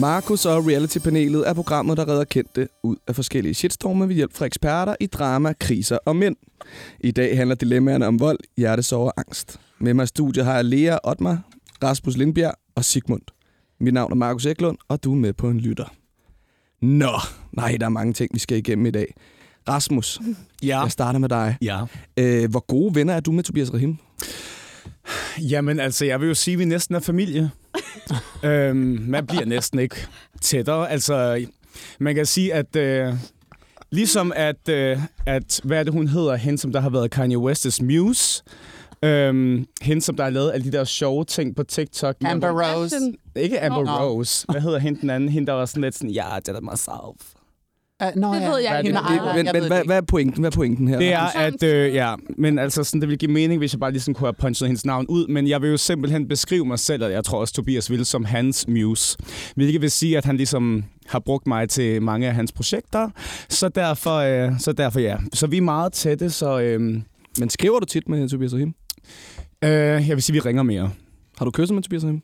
Markus og Reality-panelet er programmet, der redder kendte ud af forskellige shitstorme ved hjælp fra eksperter i drama, kriser og mænd. I dag handler dilemmaerne om vold, hjertesorg og angst. Med mig i studiet har jeg Lea Otmar, Rasmus Lindbjerg og Sigmund. Mit navn er Markus Eklund, og du er med på en lytter. Nå, nej, der er mange ting, vi skal igennem i dag. Rasmus, Ja. jeg starter med dig. Ja. Øh, hvor gode venner er du med Tobias Rahim? Jamen altså, jeg vil jo sige, at vi næsten er familie. øhm, man bliver næsten ikke tættere. Altså, man kan sige, at øh, ligesom at, øh, at, hvad er det, hun hedder, hende, som der har været Kanye West's muse, øhm, hende, som der har lavet alle de der sjove ting på TikTok. Amber Rose. Ikke Amber Nå. Rose. Hvad hedder hende den anden? Hende, der var sådan lidt sådan, ja, det er myself. Uh, nå, Det ja. ved jeg er ikke. men, men ved hvad, hvad er pointen? Hvad er pointen her? Det er, at øh, ja, men altså sådan, det vil give mening, hvis jeg bare ligesom kunne have punchet hendes navn ud, men jeg vil jo simpelthen beskrive mig selv, og jeg tror også Tobias vil, som hans muse. Hvilket vil sige, at han ligesom har brugt mig til mange af hans projekter, så derfor, øh, så derfor ja. Så vi er meget tætte, så øh, Men skriver du tit med Tobias Rahim? øh, jeg vil sige, vi ringer mere. Har du kysset med Tobias Rahim?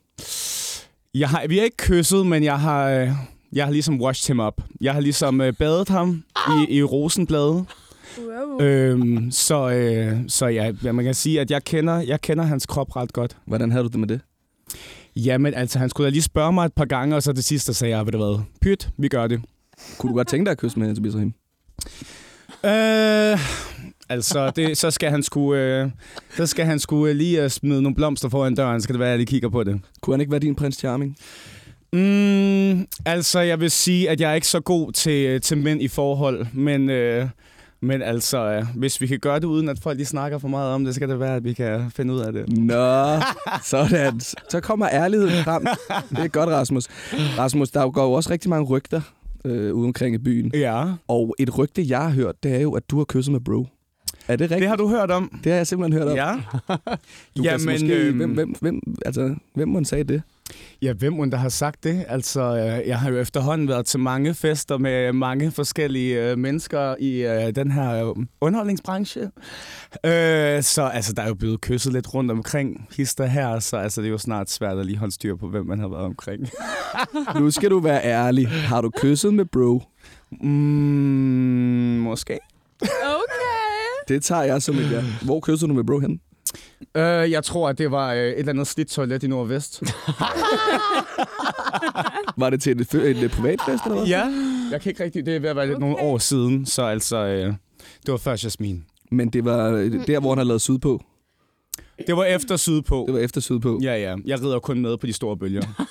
Jeg har, vi har ikke kysset, men jeg har, øh, jeg har ligesom washed him up. Jeg har ligesom øh, badet ham i, i rosenblade. Wow. Øhm, så, øh, så ja, man kan sige, at jeg kender, jeg kender hans krop ret godt. Hvordan havde du det med det? Jamen, altså, han skulle da lige spørge mig et par gange, og så det sidste sagde jeg, ved du hvad, pyt, vi gør det. Kunne du godt tænke dig at kysse med Tobias Rahim? Øh, altså, det, så skal han sgu, øh, så skal han sgu øh, lige øh, smide nogle blomster foran døren, så skal det være, at jeg lige kigger på det. Kunne han ikke være din prins Charming? Mm, altså, jeg vil sige, at jeg er ikke så god til, til mænd i forhold, men, øh, men altså, øh, hvis vi kan gøre det, uden at folk lige snakker for meget om det, så kan det være, at vi kan finde ud af det. Nå, sådan. Så kommer ærligheden frem. Det er godt, Rasmus. Rasmus, der går jo også rigtig mange rygter øh, ude omkring i byen. Ja, Og et rygte, jeg har hørt, det er jo, at du har kysset med bro. Er det rigtigt? det har du hørt om. Det har jeg simpelthen hørt om. Ja. Du Jamen, måske, øhm, hvem, hvem, hvem, altså, hvem må sagde det? Ja, hvem der har sagt det? Altså, øh, jeg har jo efterhånden været til mange fester med mange forskellige øh, mennesker i øh, den her underholdningsbranche. Øh, så altså, der er jo blevet kysset lidt rundt omkring hister her, så altså, det er jo snart svært at lige holde styr på, hvem man har været omkring. Nu skal du være ærlig. Har du kysset med bro? Mm, måske. Okay. Det tager jeg som et ja. Hvor kyssede du med bro hen? Øh, jeg tror, at det var øh, et eller andet slidt toilet i Nordvest. Var det til et, et, et privatfest eller hvad? ja. Jeg kan ikke rigtig... Det er ved at være lidt nogle år siden, så altså... Øh, det var før Jasmin. Men det var øh, der, hvor han har lavet sydpå. Det var efter Sydpå. Det var efter sydpå. Ja, ja. Jeg rider kun med på de store bølger.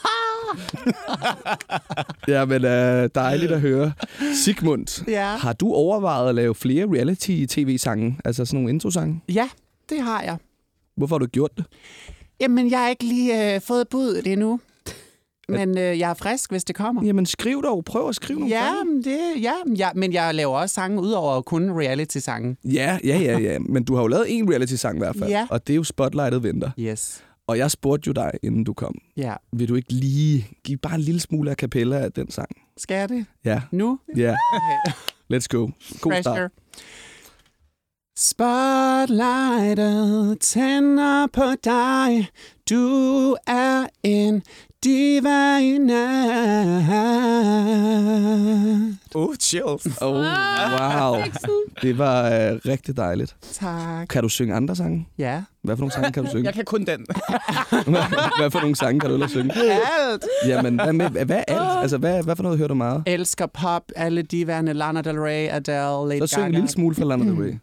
Ja, men uh, dejligt at høre. Sigmund, Ja. har du overvejet at lave flere reality-tv-sange? Altså sådan nogle introsange? ja, det har jeg. Hvorfor har du gjort det? Jamen, jeg har ikke lige øh, fået budet endnu. Men øh, jeg er frisk, hvis det kommer. Jamen skriv dog. Prøv at skrive nogle Ja, men det, ja, ja, men jeg laver også sange ud over kun reality-sange. Ja, ja, ja, ja. Men du har jo lavet en reality-sang i hvert fald. Ja. Og det er jo Spotlightet venter. Yes. Og jeg spurgte jo dig, inden du kom. Ja. Vil du ikke lige give bare en lille smule af kapella af den sang? Skal jeg det? Ja, Nu? ja. Okay. Let's go. God start. Spotlightet tænder på dig. Du er en diva i nat. Oh, chills. Oh, wow. Det var øh, rigtig dejligt. Tak. Kan du synge andre sange? Ja. Hvad for nogle sange kan du synge? Jeg kan kun den. hvad for nogle sange kan du ellers synge? Alt. Jamen, hvad, med, hvad er alt? Altså, hvad, hvad for noget hører du meget? Elsker pop, alle diverne, Lana Del Rey, Adele, Lady Så syng en Gaga. lille smule fra Lana Del Rey.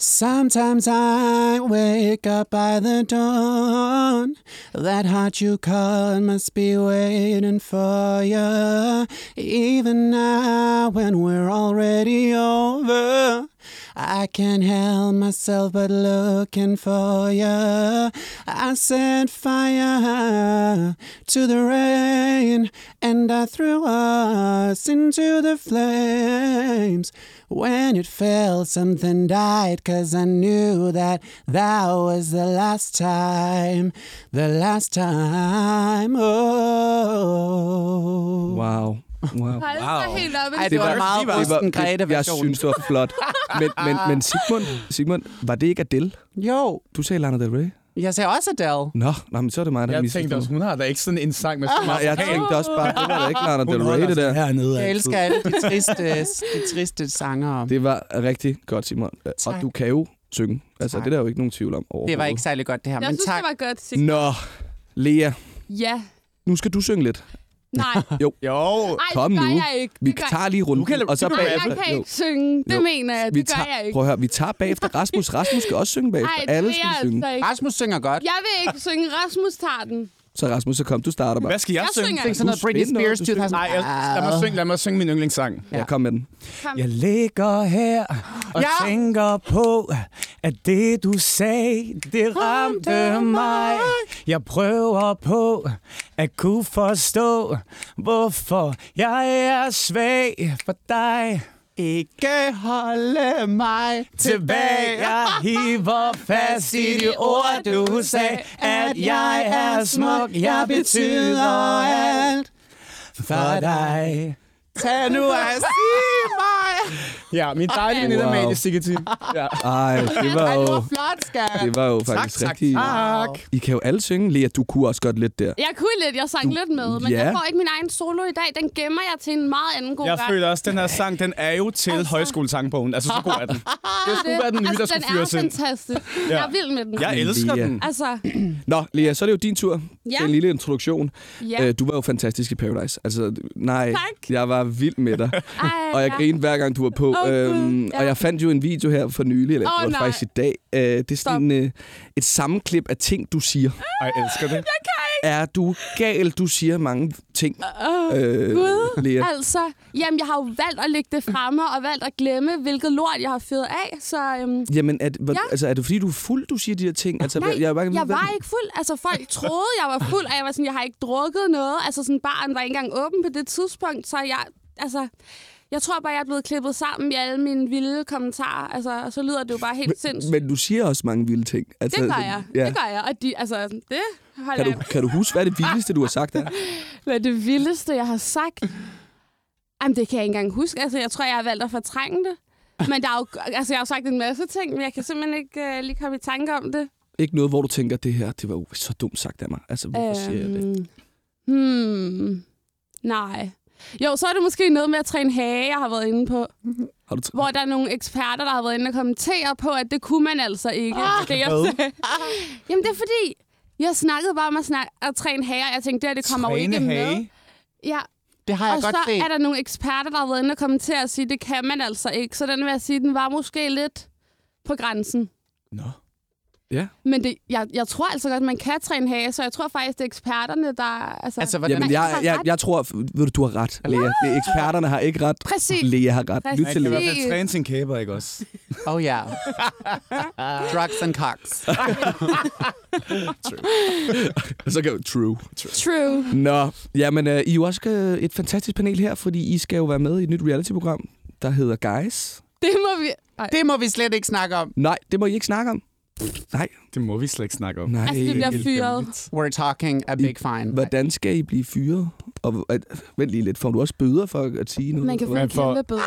Sometimes I wake up by the dawn. That heart you call must be waiting for you. Even now, when we're already over, I can't help myself but looking for you. I set fire to the rain and I threw us into the flames. When it fell, something died, cause I knew that that was the last time, the last time. Oh. Wow. Wow. Wow. helt op. Ej, det var meget det rusten Grete jeg synes, det var flot. Men, men, men Sigmund, Sigmund, var det ikke Adele? Jo, Du sagde Lana Del Rey. Jeg sagde også Adele. Nå, nå men så er det mig, der Jeg tænkte også, hun har da ikke sådan en sang med så Nej, meget jeg vokal. tænkte også bare, det var da ikke Lana Del Rey, det der. hernede. Jeg elsker alle de triste, de triste sanger. Det var rigtig godt, Simon. Og Tak. du kan jo synge. Altså, Tak. det er der jo ikke nogen tvivl om overhovedet. Det var ikke særlig godt, det her. Jeg Men synes, tak. det var godt. Sig- Nå, Lea, Ja. nu skal du synge lidt. Nej. Jo. Ej, Kom gør nu. jeg ikke. Vi Det gør tager lige runden, Du kan- og så bagefter... Jeg kan Jo. ikke synge. Det Jo. mener jeg. Vi Det gør tager, jeg ikke. Prøv at høre, vi tager bagefter Rasmus. Rasmus skal også synge bagefter. Ej, det Alle skal jeg synge. altså ikke. Rasmus synger godt. Jeg vil ikke synge. Rasmus tager den. Så Rasmus, så kom, du starter bare. Hvad skal jeg, Jeg synge? synger Syng sådan noget Britney Spears du spænder. 2000. Nej, jeg, lad, mig synge, lad mig synge min yndlingssang. Ja, kom med den. Kom. Jeg ligger her og Ja. tænker på, at det du sagde, det ramte mig. Jeg prøver på at kunne forstå, hvorfor jeg er svag for dig. Ikke holde mig Tilbage, jeg hiver fast i de ord, du sagde, at jeg er smuk, jeg betyder alt for dig. Tag nu at sige mig. Ja, min dejlige veninde Wow. Amalie Sigeti. Ja. Ej, det var jo, flot, skat. det var jo faktisk tak, rigtig... tak. I kan jo alle synge. Lea, du kunne også godt lidt der. Jeg kunne lidt. Jeg sang Du- lidt med. Men Ja. jeg får ikke min egen solo i dag. Den gemmer jeg til en meget anden god Jeg gang. føler også, at den her sang, den er jo til Altså. højskolesangbogen. Altså, så god er den. Det skulle være den nye, altså, der skulle den er fyres ind. fantastisk. Jeg er vild med den. Jeg elsker Lea. den. Altså, Nå, Lea, så er det jo din tur Ja. en lille introduktion. ja. Øh, Du var jo fantastisk i Paradise. Altså, nej, Tak. jeg var vild med dig. Ej, Og jeg ja. grinede hver gang, du var på. Åh, øhm, ja. Og jeg fandt jo en video her for nylig, eller Åh, det var nej. faktisk i dag. Øh, det er sådan øh, et sammenklip af ting, du siger. Jeg elsker det. Er du gal? Du siger mange ting, Åh, øh, Gud. Lea. Altså, jamen, jeg har jo valgt at lægge det fremme og valgt at glemme, hvilket lort jeg har fyret af. Så øhm, Jamen, er, Ja. altså, er det fordi, du er fuld, du siger de her ting? Altså, nej, jeg, jeg, jeg var ikke fuld. Altså, folk troede, jeg var fuld, og jeg var sådan, jeg har ikke drukket noget. Altså, sådan, baren var ikke engang åben på det tidspunkt, så jeg, altså... Jeg tror bare, jeg er blevet klippet sammen i alle mine vilde kommentarer. Altså, og så lyder det jo bare helt sindssygt. Men du siger også mange vilde ting. Altså, Det gør jeg. Ja. Det gør jeg. Og de, altså, det holder Kan du, kan du huske, hvad det vildeste, du har sagt er? Hvad det vildeste, jeg har sagt? Jamen, det kan jeg ikke engang huske. Altså, jeg tror, jeg har valgt at fortrænge det. Men der er jo, altså, jeg har jo sagt en masse ting, men jeg kan simpelthen ikke uh, lige komme i tanke om det. Ikke noget, hvor du tænker, det her, det var jo så dumt sagt af mig. Altså, hvorfor siger jeg det? Øhm, Hmm. Nej. Jo, så er det måske noget med at træne hage, jeg har været inde på. Har du Hvor der er nogle eksperter, der har været inde og kommentere på, at det kunne man altså ikke. Ah, det, jeg sagde. Jamen, det er fordi, jeg snakkede bare om at, snak- at træne hage, og jeg tænkte, det her, det kommer jo ikke med. hage. Ja, Det har jeg og godt så set. er der nogle eksperter, der har været inde og kommentere og sige, det kan man altså ikke. Så den vil jeg sige, den var måske lidt på grænsen. Nå. Ja. Men det, jeg, jeg tror altså godt, at man kan træne hage, så jeg tror faktisk, det er eksperterne, der... Altså, Altså, hvordan- Jamen, Man jeg, jeg, jeg tror, ved du, du har ret, Lea. Det, eksperterne har ikke ret. Præcis. Lea har ret. Præcis. Lyt Man til kan i Lea. hvert fald træne sin kæber, ikke også? Oh ja. Drugs and cocks. Så kan True. True. Nå, jamen, øh, I er jo også øh, et fantastisk panel her, fordi I skal jo være med i et nyt reality-program, der hedder Guys. Det må vi... Ej. Det må vi slet ikke snakke om. Nej, det må I ikke snakke om. Nej, Det må vi slet ikke snakke om. nej. Altså, det bliver fyret. We're talking a big fine. Hvordan skal I blive fyret? Og, at, vent lige lidt, får du også bøder for at sige noget? Man kan få en får- kæmpe bøde.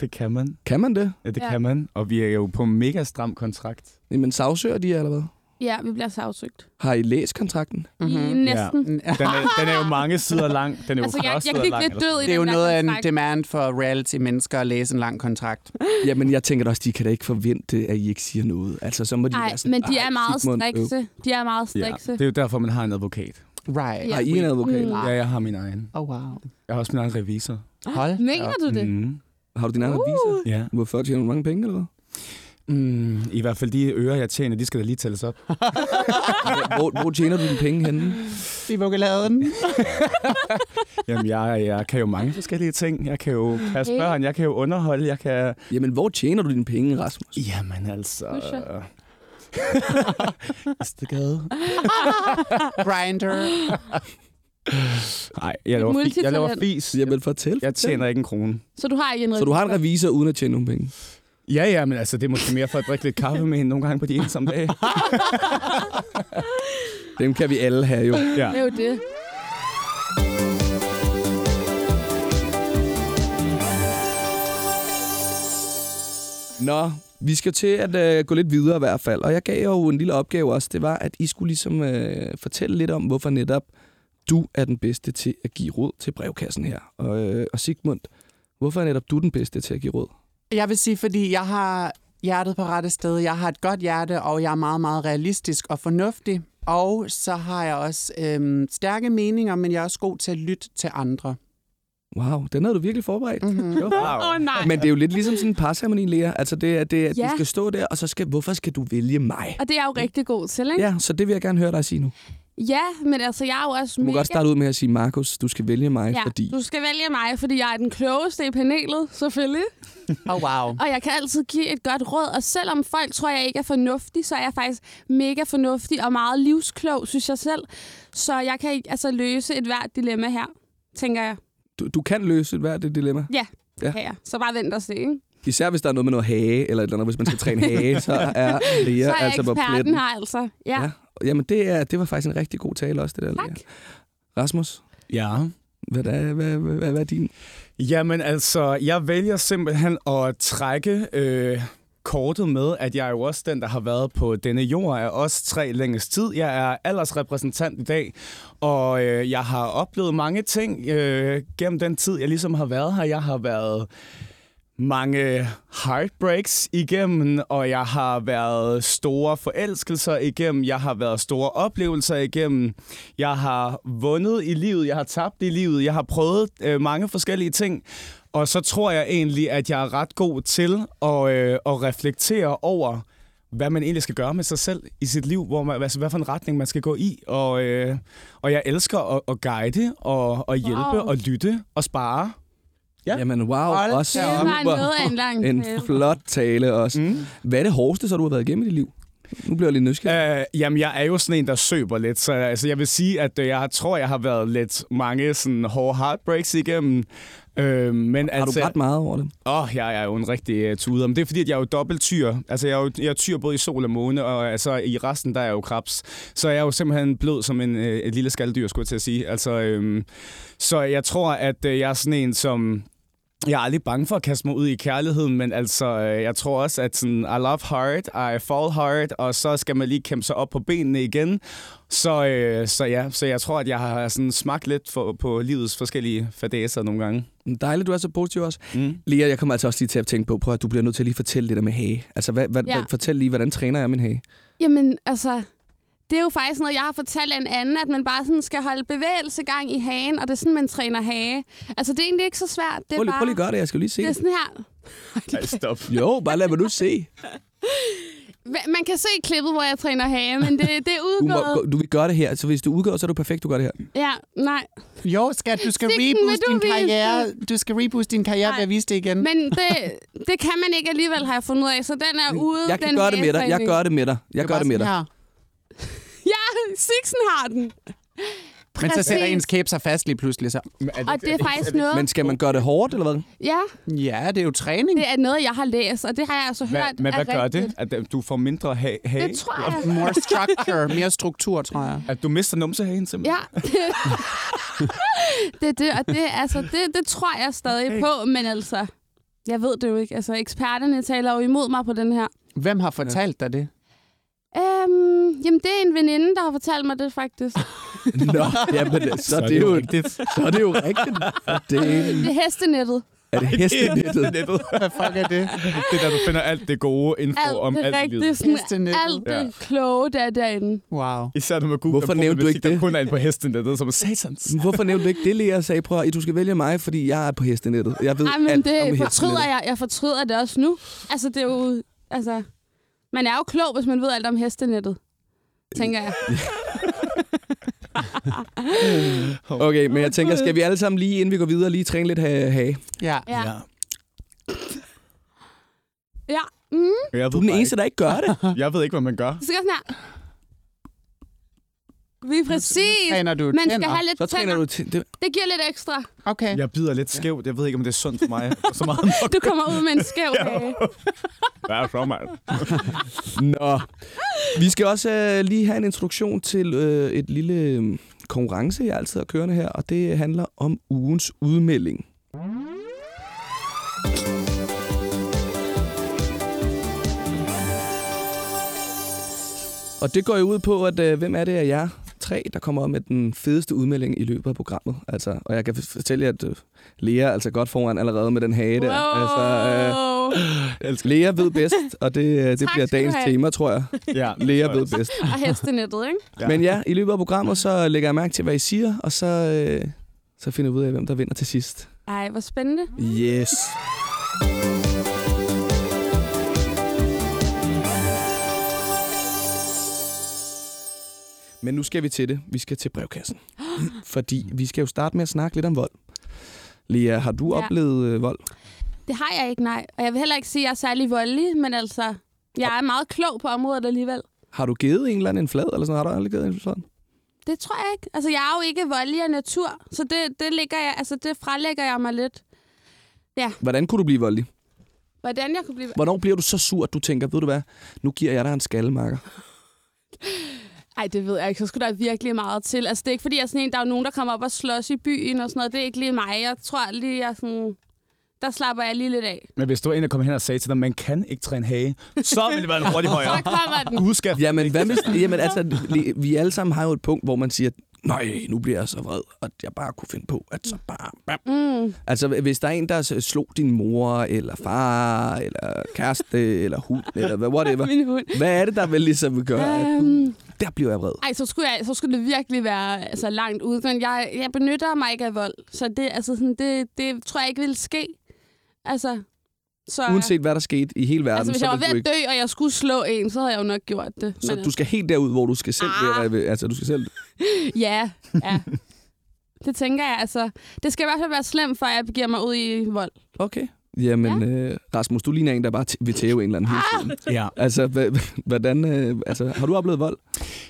Det kan man. Kan man det? Ja, det Ja. kan man. Og vi er jo på mega stram kontrakt. Jamen, sagsøger de eller hvad? Ja, vi bliver sagsøgt. Har I læst kontrakten? Mm-hmm. Mhm. næsten. Den er, den er jo mange sider lang. Den er jo Altså, jeg, 40 jeg gik lang. lidt død i Det er jo noget af en demand for reality-mennesker at læse en lang kontrakt. Jamen, jeg tænker også, de kan da ikke forvente, at I ikke siger noget. Altså, så må de Nej, være sådan, men de "Ej, er meget øh, strikse. De er meget Ja, strikse. det er jo derfor, man har en advokat. Right. Ja. Har I en advokat? Mm. Ja, jeg har min egen. Oh, wow. Jeg har også min egen revisor. Hold. Mener du det? Mm. Har du din egen Uh. revisor? Ja. Hvorfor tjener du mange penge, eller hvad? Mm, I hvert fald de øre, jeg tjener, de skal da lige tælles op. Hvor, hvor tjener du dine penge henne? I vugeladen. Jamen, jeg, jeg kan jo mange forskellige ting. Jeg kan jo passe Hey. børn, jeg kan jo underholde, jeg kan... Jamen, hvor tjener du dine penge, Rasmus? Jamen altså... Istegade. Grinder. Nej, jeg laver, fi- jeg laver fis. Jamen, fortæl. Jeg tjener ikke en krone. Så du har ikke en Så du har en revisor? revisor uden at tjene nogle penge? Ja, ja, men altså, det er måske mere for at drikke lidt kaffe med hende nogle gange på de ensomme dage. Dem kan vi alle have jo. Ja. Det er jo det. Nå, vi skal til at øh, gå lidt videre i hvert fald, og jeg gav jo en lille opgave også. Det var, at I skulle ligesom øh, fortælle lidt om, hvorfor netop du er den bedste til at give råd til brevkassen her. Og, øh, og Sigmund, hvorfor er netop du den bedste til at give råd? Jeg vil sige, fordi jeg har hjertet på rette sted. Jeg har et godt hjerte, og jeg er meget, meget realistisk og fornuftig. Og så har jeg også øhm, stærke meninger, men jeg er også god til at lytte til andre. Wow, den havde du virkelig forberedt. Mm-hmm. Jo. Åh, oh, nej. Men det er jo lidt ligesom sådan en parceremoni, Lea. Altså, det er, det er, Ja. du skal stå der, og så skal, hvorfor skal du vælge mig? Og det er jeg jo rigtig god til, ikke? Ja, så det vil jeg gerne høre dig sige nu. Ja, men altså, jeg er jo også Du må mega... godt starte ud med at sige, Markus, du skal vælge mig, Ja, fordi... du skal vælge mig, fordi jeg er den klogeste i panelet, selvfølgelig. Oh, wow. Og jeg kan altid give et godt råd, og selvom folk tror, jeg ikke er fornuftig, så er jeg faktisk mega fornuftig og meget livsklog, synes jeg selv. Så jeg kan altså løse et hvert dilemma her, tænker jeg. Du, du kan løse et hvert dilemma. Ja, Ja. ja. kan jeg. Så bare vent og se, ikke? Især hvis der er noget med noget hage, eller et eller andet, hvis man skal træne hage, så er Lea Så er altså på pletten. her altså. Ja. Ja. Jamen, det, er, det var faktisk en rigtig god tale også, det der, Tak. Lea. Rasmus, Ja. hvad er, hvad, hvad, hvad, hvad er din? Jamen altså, jeg vælger simpelthen at trække øh, kortet med, at jeg er jo også den, der har været på denne jord af os tre længst tid. Jeg er aldersrepræsentant i dag, og øh, jeg har oplevet mange ting øh, gennem den tid, jeg ligesom har været her. Jeg har været mange heartbreaks igennem, og jeg har været store forelskelser igennem, jeg har været store oplevelser igennem, jeg har vundet i livet, jeg har tabt i livet, jeg har prøvet øh, mange forskellige ting, og så tror jeg egentlig, at jeg er ret god til at, øh, at reflektere over, hvad man egentlig skal gøre med sig selv i sit liv, hvor man, altså, hvad for en retning man skal gå i. Og, øh, og jeg elsker at, at guide og, og hjælpe Wow. og lytte og spare. Ja. Jamen, wow, Hold også super. noget af en lang En flot tale også. Mm. Hvad er det hårdeste, så du har været igennem i dit liv? Nu bliver jeg lidt nysgerrig. Uh, jamen, jeg er jo sådan en, der søber lidt, så altså, jeg vil sige, at øh, jeg tror, jeg har været lidt mange sådan hårde heartbreaks igennem. Uh, men har altså, du ret meget over det? Åh, oh, jeg er jo en rigtig uh, tuder. Men det er fordi, at jeg er jo dobbelt tyr. Altså, jeg er jo jeg er tyr både i sol og måne, og altså, i resten, der er jeg jo krebs. Så jeg er jo simpelthen blød som en, uh, et lille skalddyr, skulle jeg til at sige. Altså, um, så jeg tror, at uh, jeg er sådan en, som... Jeg er aldrig bange for at kaste mig ud i kærligheden, men altså, øh, jeg tror også, at sådan, I love hard, I fall hard, og så skal man lige kæmpe sig op på benene igen. Så, øh, så ja, så jeg tror, at jeg har sådan smagt lidt for, på livets forskellige fadæser nogle gange. Dejligt, du er så positiv også. Mm. Lea, jeg kommer altså også lige til at tænke på, prøv at du bliver nødt til at lige fortælle det der med hage. Altså, hvad, hvad, Ja. hvad, fortæl lige, hvordan træner jeg min hage? Jamen, altså... Det er jo faktisk noget, jeg har fortalt en anden, at man bare sådan skal holde bevægelse gang i hagen, og det er sådan, man træner hage. Altså, det er egentlig ikke så svært. Det er Prøv lige, bare... prøv lige at gøre det, jeg skal lige se Det er det. sådan her. Ej, stop. Jo, bare lad mig nu se. Man kan se klippet, hvor jeg træner hage, men det, det er Du, må, udgået. du vil gøre det her, så hvis du udgår, så er du perfekt, du gør det her. Ja, nej. Jo, skat, du skal Sigten, vil reboost du din vise karriere. Du skal reboost din karriere Nej. ved at vise det igen. Men det, det kan man ikke alligevel, har jeg fundet ud af. Så den er ude. Jeg kan den gøre det med dig. Jeg gør det med dig. Jeg gør det med dig. Her. Ja, Sixen har den. Men så sætter Præcis. ens kæbe sig fast lige pludselig. Så. Og det er faktisk noget... Men skal man gøre det hårdt, eller hvad? Ja, Ja, det er jo træning. det er noget, jeg har læst, og det har jeg altså hørt Hvad, men er hvad gør det? rigtigt. At øh, du får mindre ha- hage? Det tror jeg. More structure, mere struktur, tror jeg. At du mister numsehagen simpelthen? Ja. det er det, og det, altså, det, det tror jeg stadig på, men altså... Jeg ved det jo ikke. Altså, eksperterne taler jo imod mig på den her. Hvem har fortalt dig det? Øhm, jamen, det er en veninde, der har fortalt mig det, faktisk. Nå, jamen, så, så er det jo rigtigt. Så er det jo rigtigt. Det Det er hestenettet. er det hestenettet. Hvad fuck er det? Det er der, du finder alt det gode info Alt om det alt i rigtige, livet. sådan, Hestenettet. alt det Ja. kloge, der er derinde. Wow. Især når man googler Hvorfor nævnte du ikke det? kun er på hestenettet, som er satans. Hvorfor nævnte du ikke det, Lea? Jeg sagde, prøv at du skal vælge mig, fordi jeg er på hestenettet. Jeg ved Ej, men alt om det hestenettet. fortryder jeg. Jeg fortryder det også nu. Altså, det er jo... Altså, man er jo klog, hvis man ved alt om hestenettet. Tænker jeg. Okay, men jeg tænker, skal vi alle sammen lige, inden vi går videre, lige træne lidt ha- hage? Ja. Ja. Ja. Mm. Jeg Du er den eneste, der ikke gør det. Jeg ved ikke, hvad man gør. Så skal jeg sådan her. Vi præcis. Træner du Man skal have lidt så træner du tænder. Det giver lidt ekstra. Okay. Jeg bider lidt skævt. Jeg ved ikke, om det er sundt for mig. Så meget nok. Du kommer ud med en skæv kage. Hvad så, mig? Nå. Vi skal også øh, lige have en introduktion til øh, et lille øh, konkurrence, jeg altid har kørende her, og det handler om ugens udmelding. Og det går jo ud på, at øh, hvem er det af jer, tre, der kommer med den fedeste udmelding i løbet af programmet? Altså, og jeg kan fortælle jer, at øh, Lea er altså godt foran allerede med den hage der. Wow. Altså, øh, Lea ved bedst, og det, øh, det Tak bliver dagens have. tema, tror jeg. Ja, Lea ved bedst. Og hestenettet, ikke? Ja. Men ja, i løbet af programmet, så lægger jeg mærke til, hvad I siger, og så, øh, så finder vi ud af, hvem der vinder til sidst. Ej, hvor spændende. Yes. Men nu skal vi til det. Vi skal til brevkassen. Fordi vi skal jo starte med at snakke lidt om vold. Lea, har du Ja. oplevet øh, vold? Det har jeg ikke, nej. Og jeg vil heller ikke sige, at jeg er særlig voldelig, men altså, jeg er meget klog på området alligevel. Har du givet en eller anden en flad, eller sådan Har du aldrig givet en flad? Det tror jeg ikke. Altså, jeg er jo ikke voldelig af natur, så det, det, ligger jeg, altså, det frelægger jeg mig lidt. Hvordan kunne du blive voldelig? Hvordan jeg kunne blive... Hvornår bliver du så sur, at du tænker, ved du hvad, nu giver jeg dig en skallemarker? Ej, det ved jeg ikke. Så skulle der virkelig meget til. Altså, det er ikke fordi, jeg er sådan en, der er nogen, der kommer op og slås i byen og sådan noget. Det er ikke lige mig. Jeg tror lige, jeg er sådan... Der slapper jeg lige lidt af. Men hvis du var en, der kom hen og sagde til dig, man kan ikke træne hage, så ville det være en hurtig Så højere. kommer den. Gud skal Jamen, hvad hvis, jamen altså, vi alle sammen har jo et punkt, hvor man siger, nej, nu bliver jeg så vred, at jeg bare kunne finde på, at så bare... Bam. Mm. Altså, hvis der er en, der slog din mor, eller far, eller kæreste, eller hund, eller hvad- whatever, Min hund. hvad er det, der vil ligesom gøre, at du, Um, der bliver jeg vred? ej, så skulle, jeg, så skulle det virkelig være altså, langt ude. Men jeg, jeg benytter mig ikke af vold. Så det, altså, sådan, det, det tror jeg ikke vil ske. Altså, så, Uanset hvad der skete i hele verden, altså, hvis så jeg var ved at ikke... dø, og jeg skulle slå en, så havde jeg jo nok gjort det. Så Men, du skal helt derud, hvor du skal selv... Ah. Være, altså, du skal selv... Ja, ja. Det tænker jeg, altså. Det skal i hvert fald være slemt, før jeg begiver mig ud i vold. Okay. Jamen, ja. øh, Rasmus, du ligner en, der bare t- vil tæve en eller anden hele tiden. Ja. Altså, hvordan... Øh, altså, har du oplevet vold?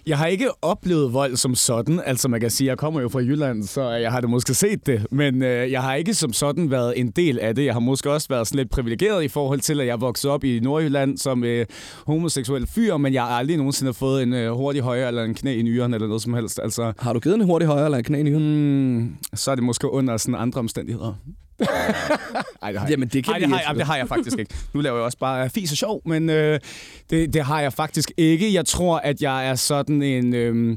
Jeg har ikke oplevet vold som sådan. Altså man kan sige, jeg kommer jo fra Jylland, så jeg har da måske set det. Men øh, jeg har ikke som sådan været en del af det. Jeg har måske også været sådan lidt privilegeret i forhold til, at jeg voksede op i Nordjylland som øh, homoseksuel fyr, men jeg har aldrig nogensinde fået en øh, hurtig højre eller en knæ i nyeren eller noget som helst. Altså, Har du givet en hurtig højre eller en knæ i nyren? mm, så er det måske under sådan andre omstændigheder. Ej, det har jeg Jamen, det kan Ej, det har, ikke. jeg, det har jeg faktisk ikke. Nu laver jeg også bare fis og sjov, men øh, det, det har jeg faktisk ikke. Jeg tror, at jeg er sådan en... Øh,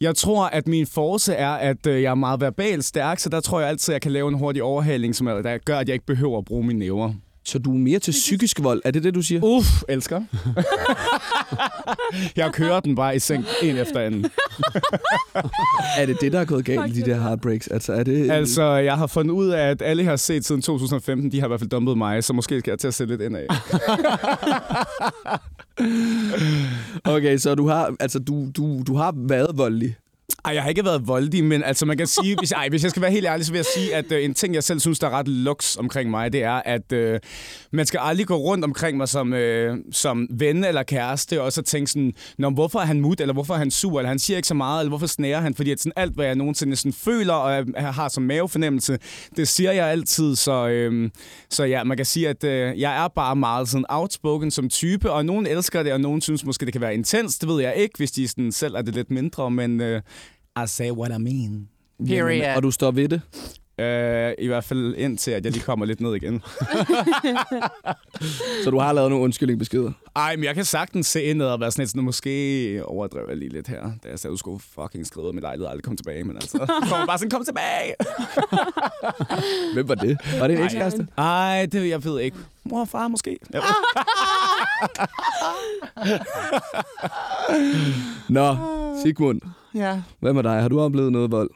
jeg tror, at min force er, at øh, jeg er meget verbalt stærk, så der tror jeg altid, at jeg kan lave en hurtig overhaling, som er- der gør, at jeg ikke behøver at bruge mine næver. Så du er mere til psykisk vold. Er det det, du siger? Uff, elsker. jeg kører den bare i seng, en efter anden. Er det det, der er gået galt i de der heartbreaks? Altså, er det... Altså, jeg har fundet ud af, at alle, jeg har set siden 2015, de har i hvert fald dumpet mig, så måske skal jeg til at sætte lidt ind af. Okay, så du har, altså, du, du, du har været voldelig. Ej, jeg har ikke været voldelig, men altså man kan sige, hvis, ej, hvis jeg skal være helt ærlig, så vil jeg sige, at øh, en ting, jeg selv synes, der er ret luks omkring mig, det er, at øh, man skal aldrig gå rundt omkring mig som, øh, som ven eller kæreste, og så tænke sådan, Nå, hvorfor er han mut, eller hvorfor er han sur, eller han siger ikke så meget, eller hvorfor snærer han, fordi at sådan alt, hvad jeg nogensinde sådan føler, og jeg, jeg har som mavefornemmelse, det siger jeg altid, så, øh, så ja, man kan sige, at øh, jeg er bare meget sådan outspoken som type, og nogen elsker det, og nogen synes måske, det kan være intens, det ved jeg ikke, hvis de sådan selv er det lidt mindre, men øh, i say what I mean. Period. Og du står ved det. Øh, I hvert fald indtil, at jeg lige kommer lidt ned igen. Så du har lavet nogle undskyldningbeskeder. Ej, men jeg kan sagtens se indad og være sådan lidt sådan, måske overdrev jeg lige lidt her, da jeg sagde, at du skulle fucking skrive med lejlighed og aldrig komme tilbage, men altså, så kommer bare sådan, kom tilbage! Hvem var det? Var det en ekskæreste? Ej, det jeg ved ikke. Mor og far måske. Ja. Nå, Sigmund. Ja. Hvad med dig? Har du oplevet noget vold?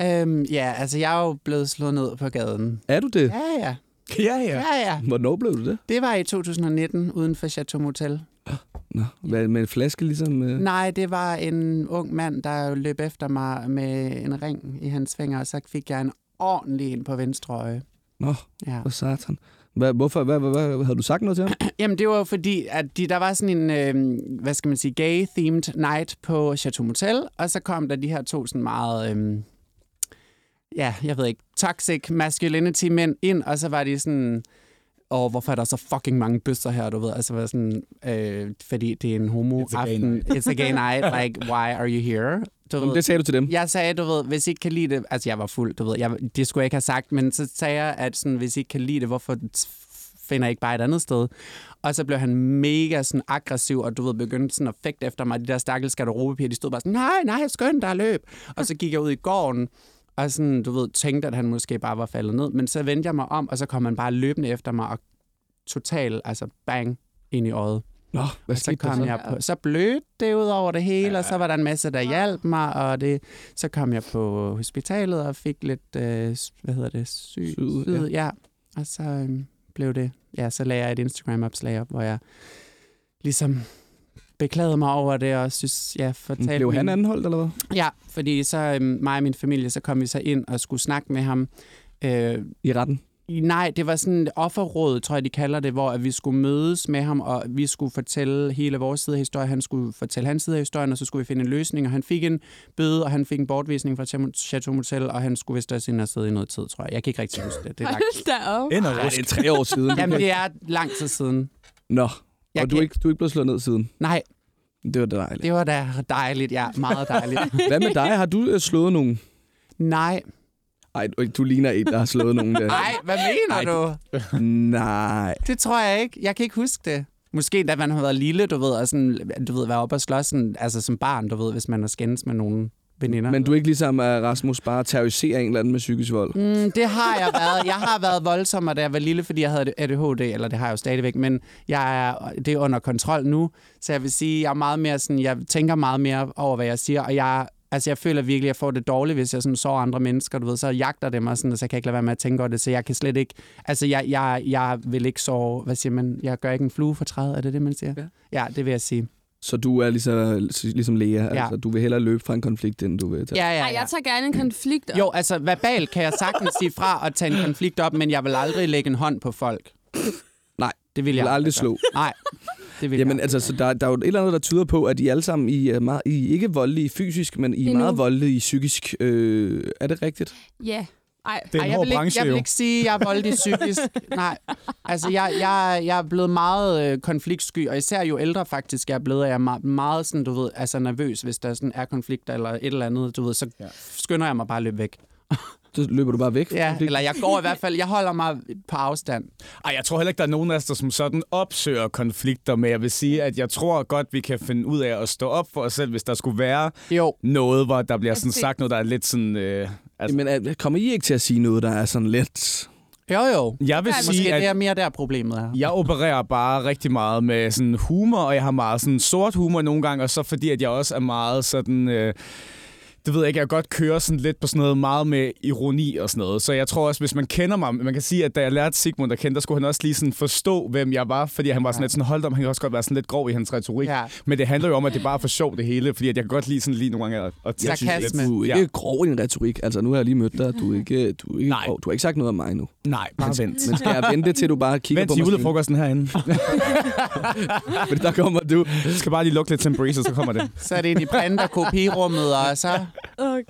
Øhm, ja, altså jeg er jo blevet slået ned på gaden. Er du det? Ja, ja. ja, ja. Ja, ja. Hvornår blev du det? Det var i 2019 uden for Chateau Motel. Nå, hvad, med en flaske ligesom? Øh... Nej, det var en ung mand, der løb efter mig med en ring i hans finger, og så fik jeg en ordentlig en på venstre øje. Nå, Ja. for satan. Hvad, hvorfor? Hvad, hvad, hvad, havde du sagt noget til ham? Jamen, det var jo fordi, at de, der var sådan en, øh, hvad skal man sige, gay-themed night på Chateau Motel, og så kom der de her to sådan meget, øh, ja, jeg ved ikke, toxic masculinity mænd ind, og så var de sådan, og hvorfor er der så fucking mange bøsser her, du ved, altså var sådan, øh, fordi det er en It's a gay homo-aften, night. it's a gay night, like, why are you here? Du Jamen, ved, det sagde du til dem. jeg sagde, du ved, hvis I ikke kan lide det, altså jeg var fuld, du ved, jeg, det skulle jeg ikke have sagt, men så sagde jeg, at sådan, hvis I ikke kan lide det, hvorfor finder jeg ikke bare et andet sted? Og så blev han mega sådan aggressiv, og du ved, begyndte sådan at fægte efter mig. De der stakkels garderobepiger, de stod bare sådan, nej, nej, skynd dig løb. Og så gik jeg ud i gården, og sådan, du ved, tænkte, at han måske bare var faldet ned. Men så vendte jeg mig om, og så kom han bare løbende efter mig, og total, altså bang, ind i øjet. Nå, hvad Og så kom jeg på, så blødte det ud over det hele, ja. og så var der en masse, der hjalp mig, og det, så kom jeg på hospitalet og fik lidt, øh, hvad hedder det, syg, Syet, syg ja. ja. Og så øhm, blev det, ja, så lagde jeg et Instagram-opslag op, hvor jeg ligesom beklagede mig over det, og synes, ja, fortalte Blev han anholdt, eller hvad? Ja, fordi så øhm, mig og min familie, så kom vi så ind og skulle snakke med ham. Øh, I retten? Nej, det var sådan et offerråd, tror jeg, de kalder det, hvor at vi skulle mødes med ham, og vi skulle fortælle hele vores side af historien. Han skulle fortælle hans side af historien, og så skulle vi finde en løsning. Og han fik en bøde, og han fik en bortvisning fra Chateau Motel, og han skulle vist også ind og sidde i noget tid, tror jeg. Jeg kan ikke rigtig huske det. Det er langt. Da op. Rusk. det er tre år siden. Jamen, det er lang tid siden. Nå, Jeg og du er, ikke, du er ikke blevet slået ned siden? Nej, Det var dejligt. det var da dejligt. Ja, meget dejligt. Hvad med dig? Har du øh, slået nogen? Nej. Ej, du- ligner en, der har slået nogen. Der. Nej, hvad mener Ej, du? Nej. Det tror jeg ikke. Jeg kan ikke huske det. Måske da man har været lille, du ved, og sådan, du ved, være oppe og slås, sådan, altså som barn, du ved, hvis man har skændes med nogle veninder. Men du er ikke ligesom uh, Rasmus, bare terroriserer en eller anden med psykisk vold? Mm, det har jeg været. Jeg har været voldsommere, da jeg var lille, fordi jeg havde ADHD, eller det har jeg jo stadigvæk, men jeg er, det er under kontrol nu, så jeg vil sige, jeg er meget mere sådan, jeg tænker meget mere over, hvad jeg siger, og jeg Altså, jeg føler virkelig, at jeg får det dårligt, hvis jeg sådan så andre mennesker, du ved, så jagter det mig sådan, og så kan jeg ikke lade være med at tænke over det, så jeg kan slet ikke, altså, jeg, jeg, jeg vil ikke så, hvad siger man, jeg gør ikke en flue for træet, er det det, man siger? Ja. Ja, det vil jeg sige. Så du er ligesom, ligesom Lea, ja. altså du vil hellere løbe fra en konflikt, end du vil tage. Ja, ja, Ej, ja. jeg tager gerne en konflikt op. Jo, altså verbalt kan jeg sagtens sige fra og tage en konflikt op, men jeg vil aldrig lægge en hånd på folk. Nej, det vil Du jeg vil aldrig gøre. slå. Nej, det vil Jamen jeg altså, så der, der er jo et eller andet, der tyder på, at I alle sammen I er, meget, I er ikke voldelige fysisk, men I er Endnu. meget voldelige psykisk. Øh, er det rigtigt? Ja. Ej. Det er Ej, en jeg, vil ikke, branche, jeg vil ikke sige, at jeg er voldelig psykisk. Nej, altså jeg, jeg, jeg er blevet meget øh, konfliktsky, og især jo ældre faktisk jeg er blevet, er jeg meget, meget sådan, du ved, altså nervøs, hvis der sådan er konflikter eller et eller andet, du ved, så ja. skynder jeg mig bare at løbe væk. Så løber du bare væk? Ja, konflikten? eller jeg går i hvert fald, jeg holder mig på afstand. Ej, jeg tror heller ikke, der er nogen af os, der som sådan opsøger konflikter, men jeg vil sige, at jeg tror godt, vi kan finde ud af at stå op for os selv, hvis der skulle være Jo, noget, hvor der bliver sådan Præcis. sagt noget, der er lidt sådan... Øh, altså, Men kommer I ikke til at sige noget, der er sådan lidt... jo, jo. jeg vil Måske sige, det er at mere der problemet er. jeg opererer bare rigtig meget med sådan humor, og jeg har meget sådan sort humor nogle gange, og så fordi, at jeg også er meget sådan... Øh, det ved jeg ikke, jeg kan godt køre sådan lidt på sådan noget meget med ironi og sådan noget. Så jeg tror også, hvis man kender mig, man kan sige, at da jeg lærte Sigmund at kende, der skulle han også lige sådan forstå, hvem jeg var, fordi han var sådan lidt sådan, hold da, op, han kan også godt være sådan lidt grov i hans retorik. Ja. Men det handler jo om, at det bare er for sjovt det hele, fordi at jeg kan godt lide sådan lige nogle gange at, at Jeg synes, Sarkasme. Du er ikke Ja. ja. grov i din retorik. Altså, nu har jeg lige mødt dig. Du er ikke, du er ikke Nej. grov. Du har ikke sagt noget om mig nu. Nej, bare vent. Men skal jeg vente til, du bare kigger Vent på til mig? julefrokosten herinde. Fordi der kommer du. Du skal bare lige lukke lidt Breeze, så kommer det. Så er det ind i print- og kopirummet, og så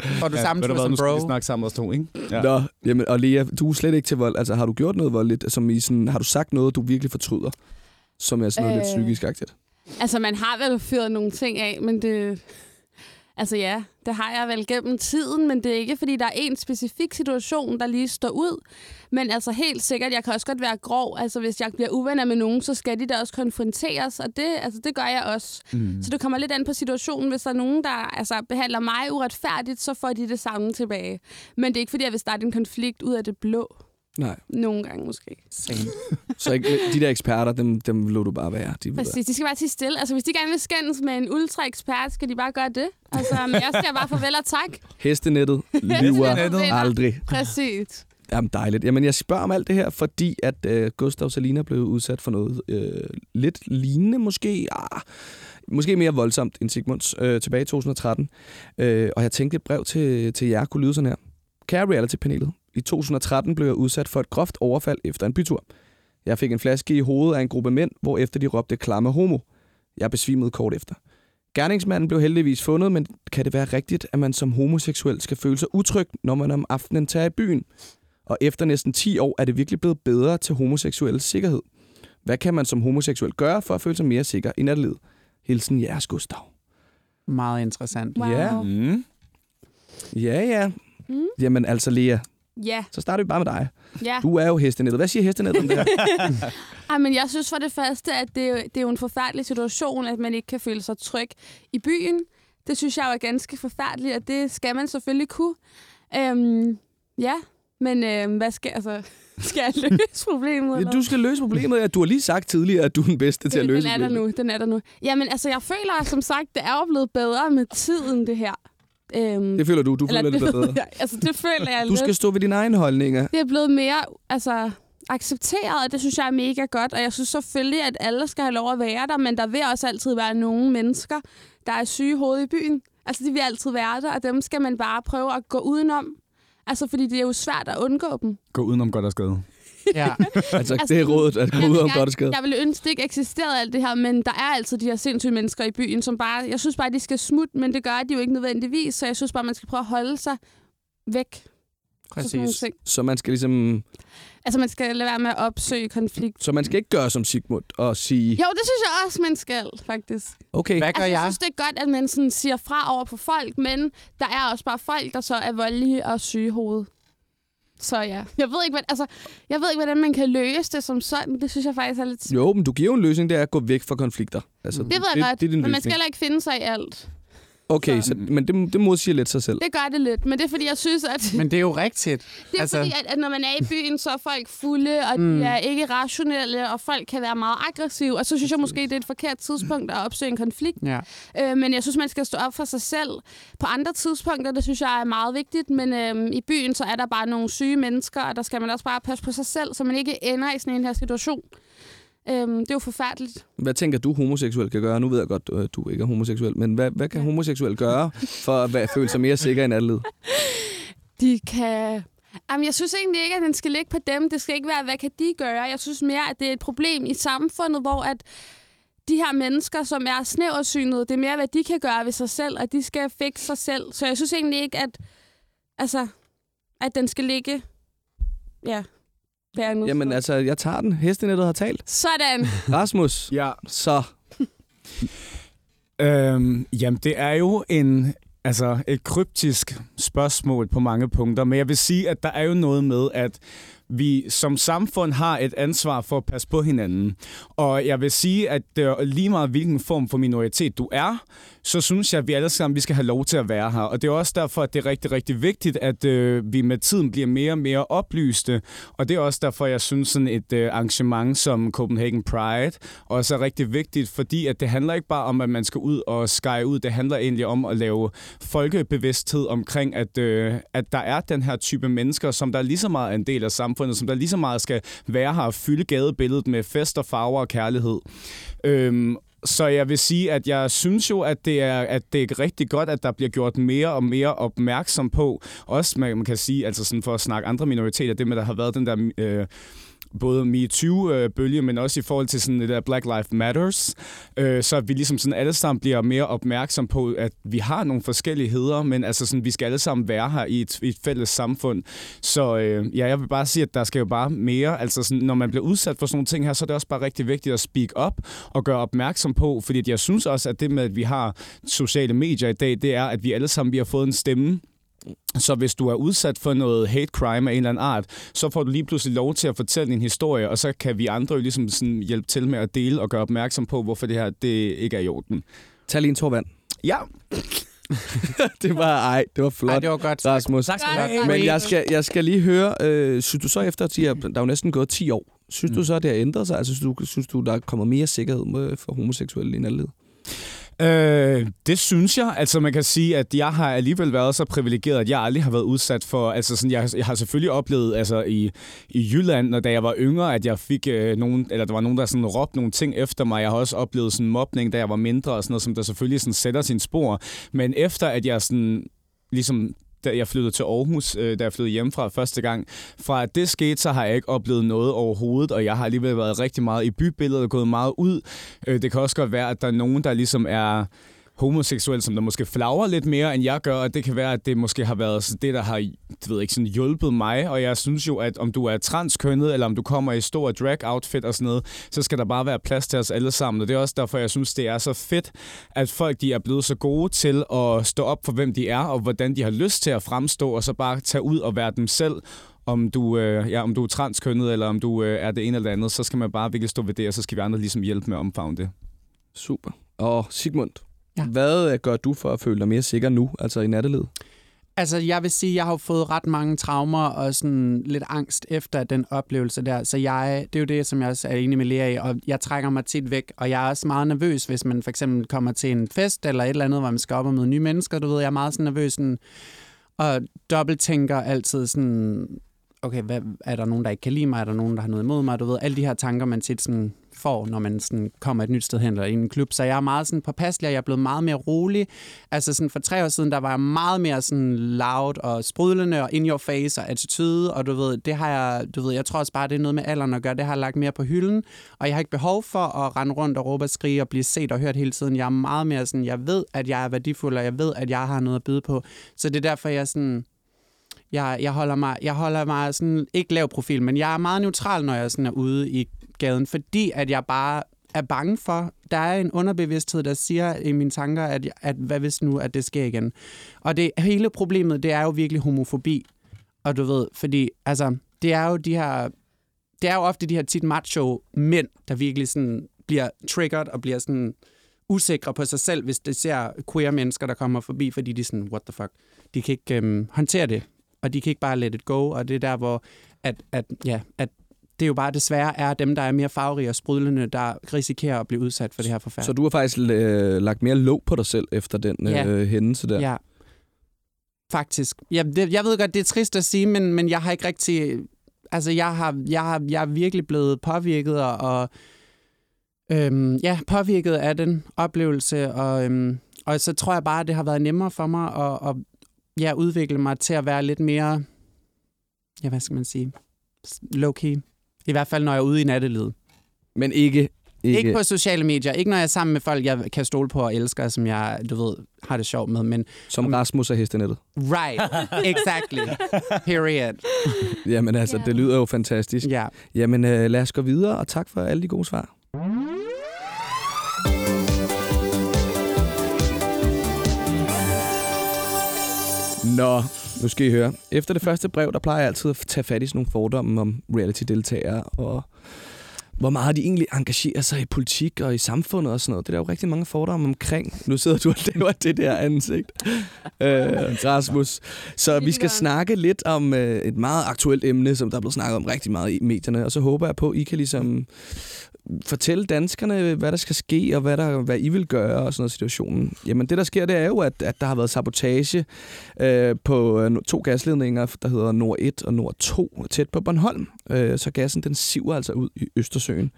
får du ja, hvad, som nu skal vi bro. snakke sammen os to, ikke? Ja. Nå, jamen, og Lea, du er slet ikke til vold. Altså, har du gjort noget voldeligt? Som i sådan, har du sagt noget, du virkelig fortryder? Som er sådan noget lidt Øh. psykisk-agtigt? Altså, man har vel fyret nogle ting af, men det... Altså ja, det har jeg vel gennem tiden, men det er ikke, fordi der er en specifik situation, der lige står ud. Men altså helt sikkert, jeg kan også godt være grov. Altså hvis jeg bliver uvenner med nogen, så skal de da også konfronteres, og det, altså, det gør jeg også. Mm. Så det kommer lidt an på situationen. Hvis der er nogen, der altså, behandler mig uretfærdigt, så får de det samme tilbage. Men det er ikke, fordi jeg vil starte en konflikt ud af det blå. Nej. Nogle gange måske. Same. Så ikke, de der eksperter, dem, dem lå du bare være. De. Præcis, de skal bare til stille. Altså, hvis de gerne vil skændes med en ultra-ekspert, skal de bare gøre det. Altså, men jeg siger bare farvel og tak. Hestenettet lyver aldrig. Præcis. Jamen dejligt. Jamen jeg spørger om alt det her, fordi at øh, Gustav Salina blev udsat for noget øh, lidt lignende måske. Ah, måske mere voldsomt end Sigmunds øh, tilbage i 2013. Øh, og jeg tænkte et brev til, til jer kunne lyde sådan her. Kære reality-panelet, i 2013 blev jeg udsat for et groft overfald efter en bytur. Jeg fik en flaske i hovedet af en gruppe mænd, hvor efter de råbte klamme homo. Jeg besvimede kort efter. Gerningsmanden blev heldigvis fundet, men kan det være rigtigt, at man som homoseksuel skal føle sig utryg, når man om aftenen tager i byen? Og efter næsten 10 år er det virkelig blevet bedre til homoseksuel sikkerhed. Hvad kan man som homoseksuel gøre for at føle sig mere sikker i nattelivet? Hilsen jeres Gustav. Meget interessant. Wow. Ja. Mm. Ja, ja. Mm. Jamen altså, Lea, Ja, Så starter vi bare med dig. ja. Du er jo hestenettet. Hvad siger hestenettet om det her? Ej, men jeg synes for det første, at det, er det er jo en forfærdelig situation, at man ikke kan føle sig tryg i byen. Det synes jeg jo er ganske forfærdeligt, og det skal man selvfølgelig kunne. Øhm, ja, men øhm, hvad skal, altså, skal jeg løse problemet? Eller? du skal løse problemet. Ja, du har lige sagt tidligere, at du er den bedste til at den, løse den er der problemet. nu, den er der nu. Jamen, altså, jeg føler som sagt, det er jo blevet bedre med tiden, det her. Øhm, Det føler du. Du føler, det det ved bedre. jeg. Altså, det føler jeg Du lidt. skal stå ved dine egne holdninger. Det er blevet mere altså, accepteret, og det synes jeg er mega godt. Og jeg synes selvfølgelig, at alle skal have lov at være der, men der vil også altid være nogle mennesker, der er syge i hovedet i byen. Altså, de vil altid være der, og dem skal man bare prøve at gå udenom. Altså, fordi det er jo svært at undgå dem. Gå udenom godt og skade. Ja. Altså, det er rådet at gå Jeg ud vil om godt skade. Jeg ville ønske, det ikke eksisterede alt det her, men der er altid de her sindssyge mennesker i byen, som bare... Jeg synes bare, de skal smutte, men det gør de jo ikke nødvendigvis, så jeg synes bare, man skal prøve at holde sig væk. Præcis. Så man skal ligesom... Altså, man skal lade være med at opsøge konflikt. Så man skal ikke gøre som Sigmund og sige, Jo, det synes jeg også, man skal, faktisk. okay, Hvad gør Altså, jeg jeg? synes, det er godt, at man sådan siger fra over på folk, men der er også bare folk, der så er voldelige og syge hovedet. Så ja, jeg ved, ikke, hvad, altså, jeg ved ikke, hvordan man kan løse det som sådan. Det synes jeg faktisk er lidt... jo, men du giver jo en løsning, det er at gå væk fra konflikter. Altså, Det ved jeg godt, det din men man skal heller ikke finde sig i alt. Okay, så- så, men det, det modsiger lidt sig selv. Det gør det lidt, men det er fordi, jeg synes, at... Men det er jo rigtigt. Det er Altså- fordi, at, at når man er i byen, så er folk fulde, og mm. de er ikke rationelle, og folk kan være meget aggressive. Og så synes jeg måske, det er et forkert tidspunkt at opsøge en konflikt. Ja. Øh, men jeg synes, man skal stå op for sig selv. På andre tidspunkter, det synes jeg er meget vigtigt, men øh, i byen, så er der bare nogle syge mennesker, og der skal man også bare passe på sig selv, så man ikke ender i sådan en her situation. Øh, det er jo forfærdeligt. Hvad tænker du, homoseksuel kan gøre? Nu ved jeg godt, at du ikke er homoseksuel, men hvad, hvad kan homoseksuel gøre for at være, føle sig mere sikker end alle? De kan... Jamen, jeg synes egentlig ikke, at den skal ligge på dem. Det skal ikke være, hvad kan de gøre? Jeg synes mere, at det er et problem i samfundet, hvor at de her mennesker, som er snæversynede, det er mere, hvad de kan gøre ved sig selv, og de skal fikse sig selv. Så jeg synes egentlig ikke, at, altså, at den skal ligge... Ja, der er noget. Jamen altså, jeg tager den. Hestenettet har talt. Sådan. Rasmus, Ja. så Øhm, jamen, det er jo en, altså, et kryptisk spørgsmål på mange punkter, men jeg vil sige, at der er jo noget med, at vi som samfund har et ansvar for at passe på hinanden. Og jeg vil sige, at det lige meget hvilken form for minoritet du er, så synes jeg, at vi alle sammen vi skal have lov til at være her. Og det er også derfor, at det er rigtig, rigtig vigtigt, at øh, vi med tiden bliver mere og mere oplyste. Og det er også derfor, jeg synes, sådan et øh, arrangement som Copenhagen Pride også er rigtig vigtigt, fordi at det handler ikke bare om, at man skal ud og skære ud. Det handler egentlig om at lave folkebevidsthed omkring, at, øh, at der er den her type mennesker, som der er lige så meget en del af samfundet, som der lige så meget skal være her og fylde gadebilledet med fest og farver og kærlighed. Øhm, så jeg vil sige, at jeg synes jo, at det er, at det er rigtig godt, at der bliver gjort mere og mere opmærksom på. Også, man, man kan sige, altså sådan for at snakke andre minoriteter, det med, der har været den der... Øh, både MeToo-bølge, øh, men også i forhold til sådan det der Black Lives Matters, øh, så vi ligesom sådan alle sammen bliver mere opmærksom på, at vi har nogle forskelligheder, men altså sådan, vi skal alle sammen være her i et, i et fælles samfund. Så øh, ja, jeg vil bare sige, at der skal jo bare mere, altså sådan, når man bliver udsat for sådan nogle ting her, så er det også bare rigtig vigtigt at speak up og gøre opmærksom på, fordi jeg synes også, at det med, at vi har sociale medier i dag, det er, at vi alle sammen vi har fået en stemme, så hvis du er udsat for noget hate crime af en eller anden art, så får du lige pludselig lov til at fortælle din historie, og så kan vi andre jo ligesom sådan hjælpe til med at dele og gøre opmærksom på, hvorfor det her det ikke er i orden. tag lige en tår vand. Ja, det var, ej, det var flot. Ej, det var godt. Rasmus. Tak skal du. Men jeg skal, jeg skal lige høre, øh, synes du så efter, at der er jo næsten gået 10 år, synes Mm. du så, at det har ændret sig? Altså, synes du, synes du der er kommet mere sikkerhed for homoseksuelle i led? Øh, det synes jeg. Altså man kan sige, at jeg har alligevel været så privilegeret, at jeg aldrig har været udsat for... Altså sådan, jeg, jeg har selvfølgelig oplevet altså, i, i Jylland, når da jeg var yngre, at jeg fik øh, nogen... Eller der var nogen, der sådan råbte nogle ting efter mig. Jeg har også oplevet sådan mobning, da jeg var mindre og sådan noget, som der selvfølgelig sådan sætter sin spor. Men efter at jeg sådan ligesom da jeg flyttede til Aarhus, øh, da jeg flyttede hjemmefra første gang. Fra at det skete, så har jeg ikke oplevet noget overhovedet, og jeg har alligevel været rigtig meget i bybilledet og gået meget ud. Øh, det kan også godt være, at der er nogen, der ligesom er homoseksuel, som der måske flagrer lidt mere, end jeg gør, og det kan være, at det måske har været så det, der har du ved ikke, sådan hjulpet mig, og jeg synes jo, at om du er transkønnet, eller om du kommer i stor drag-outfit og sådan noget, så skal der bare være plads til os alle sammen, og det er også derfor, jeg synes, det er så fedt, at folk de er blevet så gode til at stå op for, hvem de er, og hvordan de har lyst til at fremstå, og så bare tage ud og være dem selv, om du, øh, ja, om du er transkønnet, eller om du øh, er det ene eller det andet, så skal man bare virkelig stå ved det, og så skal vi andre ligesom hjælpe med at omfavne det. Super. Og Sigmund, ja. Hvad øh, gør du for at føle dig mere sikker nu, altså i nattelivet? Altså, jeg vil sige, at jeg har fået ret mange traumer og sådan lidt angst efter den oplevelse der. Så jeg, det er jo det, som jeg også er enig med Lea i, og jeg trækker mig tit væk. Og jeg er også meget nervøs, hvis man for eksempel kommer til en fest eller et eller andet, hvor man skal op og møde nye mennesker. Du ved, jeg er meget sådan nervøs sådan, og dobbelttænker altid sådan, okay, hvad, er der nogen, der ikke kan lide mig? Er der nogen, der har noget imod mig? Du ved, alle de her tanker, man tit sådan får, når man sådan kommer et nyt sted hen eller i en klub. Så jeg er meget sådan påpasselig, og jeg er blevet meget mere rolig. Altså sådan for tre år siden, der var jeg meget mere sådan loud og sprudlende og in your face og attitude, og du ved, det har jeg, du ved, jeg tror også bare, det er noget med alderen at gøre. Det har jeg lagt mere på hylden, og jeg har ikke behov for at rende rundt og råbe og skrige og blive set og hørt hele tiden. Jeg er meget mere sådan, jeg ved, at jeg er værdifuld, og jeg ved, at jeg har noget at byde på. Så det er derfor, jeg sådan, jeg, jeg holder mig, jeg holder mig sådan, ikke lav profil, men jeg er meget neutral, når jeg sådan er ude i gaden, fordi at jeg bare er bange for, der er en underbevidsthed, der siger i mine tanker, at, at hvad hvis nu, at det sker igen. Og det hele problemet, det er jo virkelig homofobi. Og du ved, fordi altså, det er jo de her, det er jo ofte de her tit macho mænd, der virkelig sådan bliver triggered og bliver sådan usikre på sig selv, hvis de ser queer mennesker, der kommer forbi, fordi de er sådan, what the fuck. De kan ikke øhm, håndtere det, og de kan ikke bare let it go, og det er der, hvor at, at, ja, at det er jo bare desværre er dem, der er mere farverige og sprudlende, der risikerer at blive udsat for det her forfærd. Så du har faktisk øh, lagt mere låg på dig selv efter den Ja. øh, hændelse der. Ja, faktisk. Jeg, det, jeg ved godt, det er trist at sige, men, men jeg har ikke rigtig... Altså, jeg, har, jeg, har, jeg er virkelig blevet påvirket og, og øhm, ja, påvirket af den oplevelse, og, øhm, og så tror jeg bare, at det har været nemmere for mig at, at ja, udvikle mig til at være lidt mere, ja, hvad skal man sige, low-key. I hvert fald, når jeg er ude i nattelivet. Men ikke... Ikke, ikke på sociale medier. Ikke når jeg er sammen med folk, jeg kan stole på og elsker, som jeg, du ved, har det sjovt med. Men Som Rasmus og hestenettet. right, exactly. Period. Jamen altså, Ja. det lyder jo fantastisk. Ja. Jamen øh, lad os gå videre, og tak for alle de gode svar. Nå, nu skal I høre. Efter det første brev, der plejer jeg altid at tage fat i sådan nogle fordomme om reality-deltagere, og hvor meget de egentlig engagerer sig i politik og i samfundet og sådan noget. Det er der jo rigtig mange fordomme omkring. Nu sidder du og laver det der ansigt, øh, Rasmus. Så vi skal snakke lidt om øh, et meget aktuelt emne, som der er blevet snakket om rigtig meget i medierne. Og så håber jeg på, at I kan ligesom fortælle danskerne, hvad der skal ske, og hvad, der, hvad I vil gøre og sådan noget situationen. Jamen det, der sker, det er jo, at, at der har været sabotage øh, på øh, to gasledninger, der hedder Nord 1 og Nord 2, tæt på Bornholm. Øh, så gassen, den siver altså ud i Østersøen.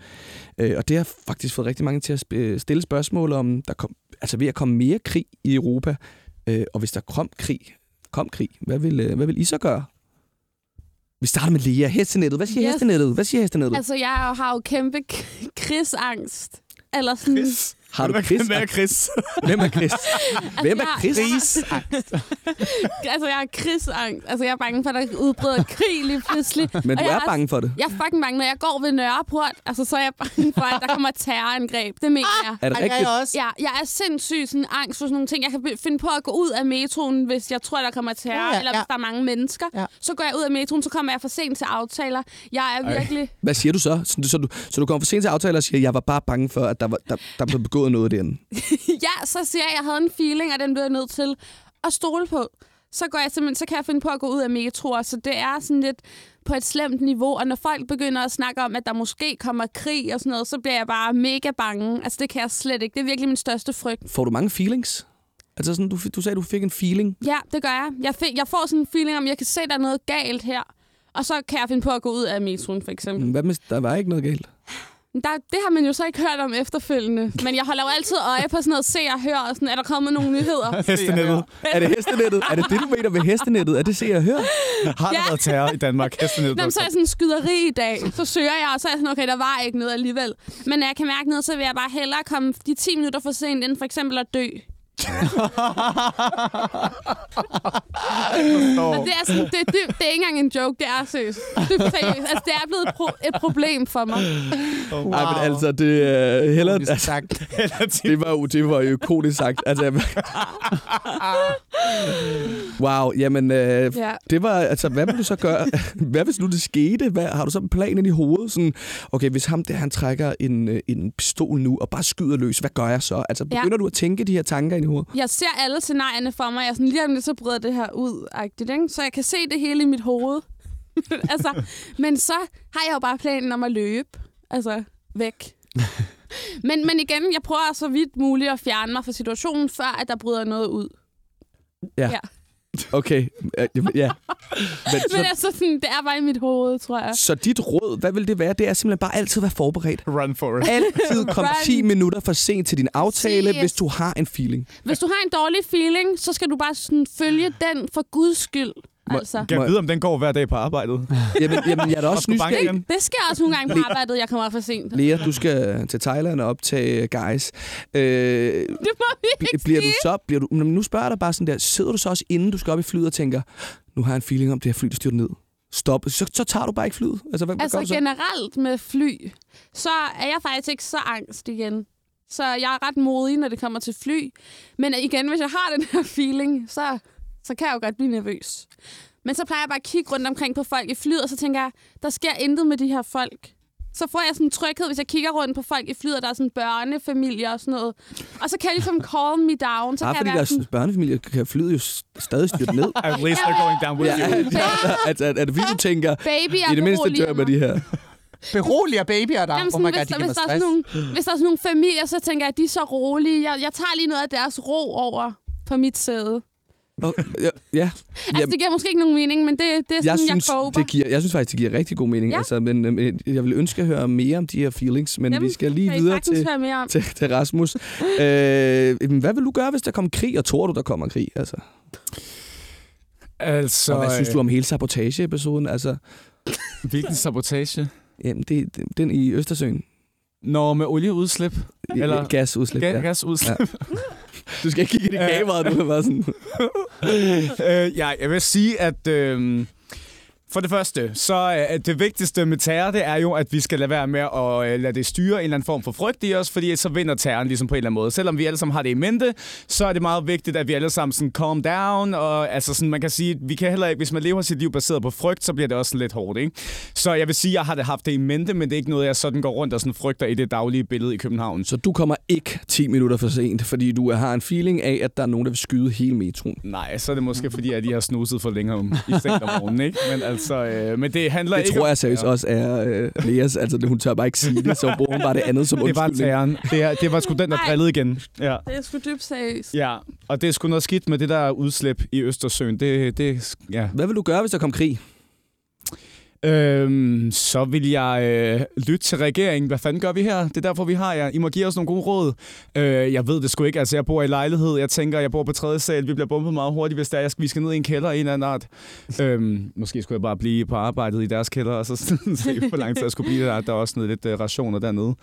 Øh, og det har faktisk fået rigtig mange til at sp- øh, stille spørgsmål om, der kom, altså ved at komme mere krig i Europa, øh, og hvis der kom krig, kom krig, hvad vil, øh, hvad vil I så gøre? Vi starter med Lea. Hestenettet. Hvad siger Yes. hestenettet? Hvad siger hestenettet? Altså, jeg har jo kæmpe krigsangst. Eller sådan... Chris. Har du Hvem er- Chris? Hvem er Chris? Hvem er Chris? Hvem er jeg- Chris? Altså, jeg har krigsangst. Altså, jeg er bange for, at der udbryder krig lige pludselig. Men du jeg er bange for det. Jeg er fucking bange, når jeg går ved Nørreport. Altså, så er jeg bange for, at der kommer terrorangreb. Det mener jeg. Er det Ej, rigtigt? jeg også. Ja, jeg er sindssygt sådan angst for sådan nogle ting. Jeg kan finde på at gå ud af metroen, hvis jeg tror, der kommer terror, Ja, ja, ja, eller hvis der er mange mennesker. Ja. Så går jeg ud af metroen, så kommer jeg for sent til aftaler. Jeg er Ej. virkelig... Hvad siger du så? Så, så, du, så du kommer for sent til aftale og siger, at jeg var bare bange for, at der, var, der, der blev begået noget derinde. ja, så siger jeg, at jeg havde en feeling, og den blev jeg nødt til at stole på. Så, går jeg simpelthen, så kan jeg finde på at gå ud af metroer, så det er sådan lidt på et slemt niveau. Og når folk begynder at snakke om, at der måske kommer krig og sådan noget, så bliver jeg bare mega bange. Altså, det kan jeg slet ikke. Det er virkelig min største frygt. Får du mange feelings? Altså sådan, du, du sagde, du fik en feeling. Ja, det gør jeg. Jeg, fik, jeg får sådan en feeling om, at jeg kan se, at der er noget galt her. Og så kan jeg finde på at gå ud af metroen, for eksempel. Hvad med, der var ikke noget galt. Der, det har man jo så ikke hørt om efterfølgende. Men jeg holder jo altid øje på sådan noget se og hør, og sådan, er der kommet nogle nyheder? Hestenettet. Er det hestenettet? Er det det, du mener med hestenettet? Er det se og hør? Har der Ja. været terror i Danmark? Hestenettet. Nå, men så er jeg sådan en skyderi i dag. Så søger jeg, og så er jeg sådan, okay, der var ikke noget alligevel. Men når jeg kan mærke noget, så vil jeg bare hellere komme de 10 minutter for sent, end for eksempel at dø. Og det er, sådan, det, er dybt, det er ikke engang en joke, det er seriøst. Dybt seriøst. Altså, det er blevet et, pro- et problem for mig. Wow. Ej, men altså, det er uh, heller... Komisk Altså, sagt. det var jo det var jo ikonisk sagt. Altså, wow, jamen, øh, Ja. det var, altså, hvad vil du så gøre? hvad hvis nu det skete? Hvad, har du så en plan ind i hovedet? Sådan, okay, hvis ham der, han trækker en, øh, en pistol nu og bare skyder løs, hvad gør jeg så? Altså, Ja. begynder du at tænke de her tanker ind i hovedet? Jeg ser alle scenarierne for mig. Jeg er sådan, lige om lidt, så bryder det her ud, -agtigt, ikke? så jeg kan se det hele i mit hoved. altså, men så har jeg jo bare planen om at løbe. Altså, væk. men, men igen, jeg prøver så vidt muligt at fjerne mig fra situationen, før at der bryder noget ud. Ja. Ja. Okay, ja. Men, så, Men altså, sådan, det er bare i mit hoved, tror jeg. så dit råd, hvad vil det være? Det er simpelthen bare altid være forberedt. Run for it. Altid kom Run. 10 minutter for sent til din aftale, Yes. hvis du har en feeling. Hvis du har en dårlig feeling, så skal du bare sådan følge den for guds skyld. Altså. Kan jeg vide, om den går hver dag på arbejdet? Jamen, jamen jeg er da Og også nysgerrig. igen? Det sker også nogle gange på arbejdet, jeg kommer for sent. Lea, du skal til Thailand og optage Guys. Øh, Det må vi ikke bl- bliver du sige. så, bliver du, men nu spørger jeg dig bare sådan der, sidder du så også inden du skal op i flyet og tænker, nu har jeg en feeling om det her fly, der styrter ned. Stop. Så, så tager du bare ikke flyet. Altså, hvad, hvad Altså du så? generelt med fly, så er jeg faktisk ikke så angst igen. Så jeg er ret modig, når det kommer til fly. Men igen, hvis jeg har den her feeling, så, så kan jeg jo godt blive nervøs. Men så plejer jeg bare at kigge rundt omkring på folk i flyet, og så tænker jeg, der sker intet med de her folk. Så får jeg sådan en tryghed, hvis jeg kigger rundt på folk i flyet, og der er sådan børnefamilier og sådan noget. Og så kan jeg ligesom calm me down. Så Bare kan fordi jeg der være er sådan, børnefamilier, kan flyet jo stadig styrte ned. At least they're going down with you. altså, er det fordi, du tænker, baby, i det mindste dør med de her? Beroliger babyer dig. Jamen, oh sådan, my hvis, god, de der, giver hvis, der er sådan nogle, hvis der er sådan nogle familier, så tænker jeg, at de er så rolige. Jeg, jeg tager lige noget af deres ro over på mit sæde. Oh, ja, ja. Altså, det giver måske ikke nogen mening, men det, det er jeg, sådan, jeg, synes, jeg koper. det giver, jeg synes faktisk, det giver rigtig god mening. Ja. Altså, men, øh, men jeg vil ønske at høre mere om de her feelings, men Dem vi skal lige videre til, høre mere om. til, til Rasmus. øh, hvad vil du gøre, hvis der kommer krig, og tror du, der kommer krig? Altså, Altså, og hvad synes du om hele sabotage-episoden? Altså, hvilken sabotage? jamen, det, det, den i Østersøen. Når med olieudslip? Eller gasudslip. Ga- ja. gasudslip? Du skal ikke kigge i det kamera, du er bare sådan... øh, ja, jeg vil sige, at... Øh, for det første, så er det vigtigste med terror, det er jo, at vi skal lade være med at øh, lade det styre en eller anden form for frygt i os, fordi så vinder terroren ligesom på en eller anden måde. Selvom vi alle sammen har det i mente, så er det meget vigtigt, at vi alle sammen sådan calm down, og altså sådan, man kan sige, vi kan heller ikke, hvis man lever sit liv baseret på frygt, så bliver det også lidt hårdt, ikke? Så jeg vil sige, jeg har det haft det i mente, men det er ikke noget, jeg sådan går rundt og sådan frygter i det daglige billede i København. Så du kommer ikke 10 minutter for sent, fordi du har en feeling af, at der er nogen, der vil skyde hele metroen. Nej, så er det måske fordi, at de har snuset for længere om i seng om morgenen, ikke? Men altså, øh, men det handler Det ikke tror om- jeg seriøst Ja. også er øh, Leas. Altså, hun tør bare ikke sige det, så bruger hun bare det andet som Det var undskyldning. terroren. Det, er, det var sgu den, der drillede igen. Ja. Det er sgu dybt seriøst. ja, og det er sgu noget skidt med det der udslip i Østersøen. Det, det, ja. Hvad vil du gøre, hvis der kom krig? Øhm, så vil jeg øh, lytte til regeringen. Hvad fanden gør vi her? Det er derfor, vi har jer. I må give os nogle gode råd. Øh, jeg ved det sgu ikke. Altså, jeg bor i lejlighed. Jeg tænker, jeg bor på tredje sal. Vi bliver bombet meget hurtigt, hvis der er, jeg skal, vi skal ned i en kælder af en eller anden art. øhm, måske skulle jeg bare blive på arbejdet i deres kælder, og så se, hvor lang tid jeg skulle blive der. Der er også noget lidt øh, rationer dernede.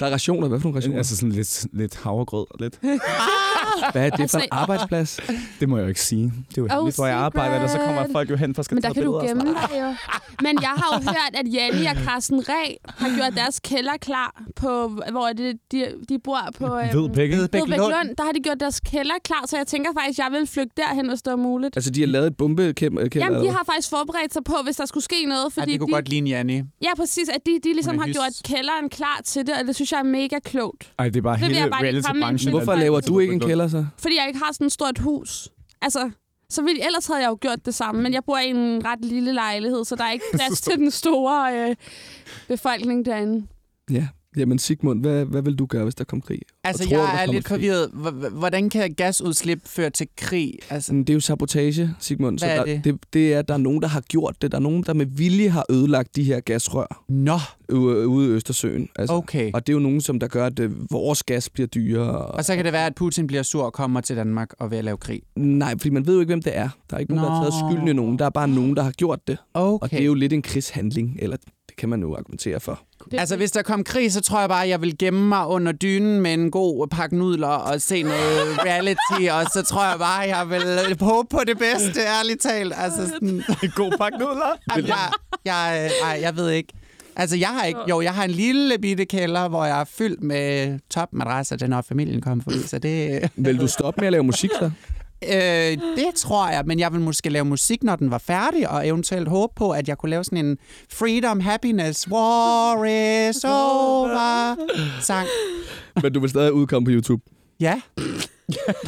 Der er rationer. Hvad for nogle rationer? Altså sådan lidt, lidt havregrød og lidt. Hvad er det for Altså, en arbejdsplads? Det må jeg jo ikke sige. Det er jo Oh, hvor jeg arbejder, og så kommer folk jo hen for at skal Men der kan du gemme dig jo. Men jeg har jo hørt, at Janni og Carsten Ræ har gjort deres kælder klar, på, hvor er det, de, de bor på... øhm. Vedbæk Lund. Der har de gjort deres kælder klar, så jeg tænker faktisk, at jeg vil flygte derhen, hvis det var muligt. Altså, de har lavet et bombekælder? Jamen, de har faktisk forberedt sig på, hvis der skulle ske noget. Ja, Fordi det kunne de, godt ligne Janni. Ja, præcis. At de, de ligesom er har hys. gjort kælderen klar til det, og det synes jeg er mega klogt. Ej, det er bare Det hele reality-branchen. Hvorfor laver du ikke en kælder så? Fordi jeg ikke har sådan et stort hus. Altså, så vil, ellers havde jeg jo gjort det samme, men jeg bor i en ret lille lejlighed, så der er ikke plads til den store øh, befolkning derinde. Ja. Jamen Sigmund, hvad, hvad vil du gøre, hvis der kom krig? Altså, tror jeg er lidt forvirret. Hvordan kan gasudslip føre til krig? Altså, Det er jo sabotage, Sigmund. Hvad er der, det? det? Det er, at der er nogen, der har gjort det. Der er nogen, der med vilje har ødelagt de her gasrør nå, ude, i Østersøen. Altså. okay. Og det er jo nogen, som der gør, at øh, vores gas bliver dyrere. Og... Og så kan det være, at Putin bliver sur og kommer til Danmark og vil lave krig. Nej, fordi man ved jo ikke, hvem det er. Der er ikke nogen, der har taget Nå. skylden i nogen. Der er bare nogen, der har gjort det. Okay. Og det er jo lidt en krigshandling, eller det kan man jo argumentere for. Det, Altså, hvis der kom krig, så tror jeg bare, at jeg vil gemme mig under dynen med en god pakke nudler og se noget reality, og så tror jeg bare, at jeg vil håbe på det bedste, ærligt talt. Altså, sådan, En god pakke nudler. Jamen, jeg, jeg, ej, jeg ved ikke. Altså, jeg har ikke... Jo, jeg har en lille bitte kælder, hvor jeg er fyldt med topmadrasser, den når familien kommer forbi, så det... Vil du stoppe med at lave musik så? Øh, det tror jeg, men jeg vil måske lave musik, når den var færdig, og eventuelt håbe på, at jeg kunne lave sådan en Freedom, Happiness, War is over sang. Men du vil stadig udkomme på YouTube. Ja.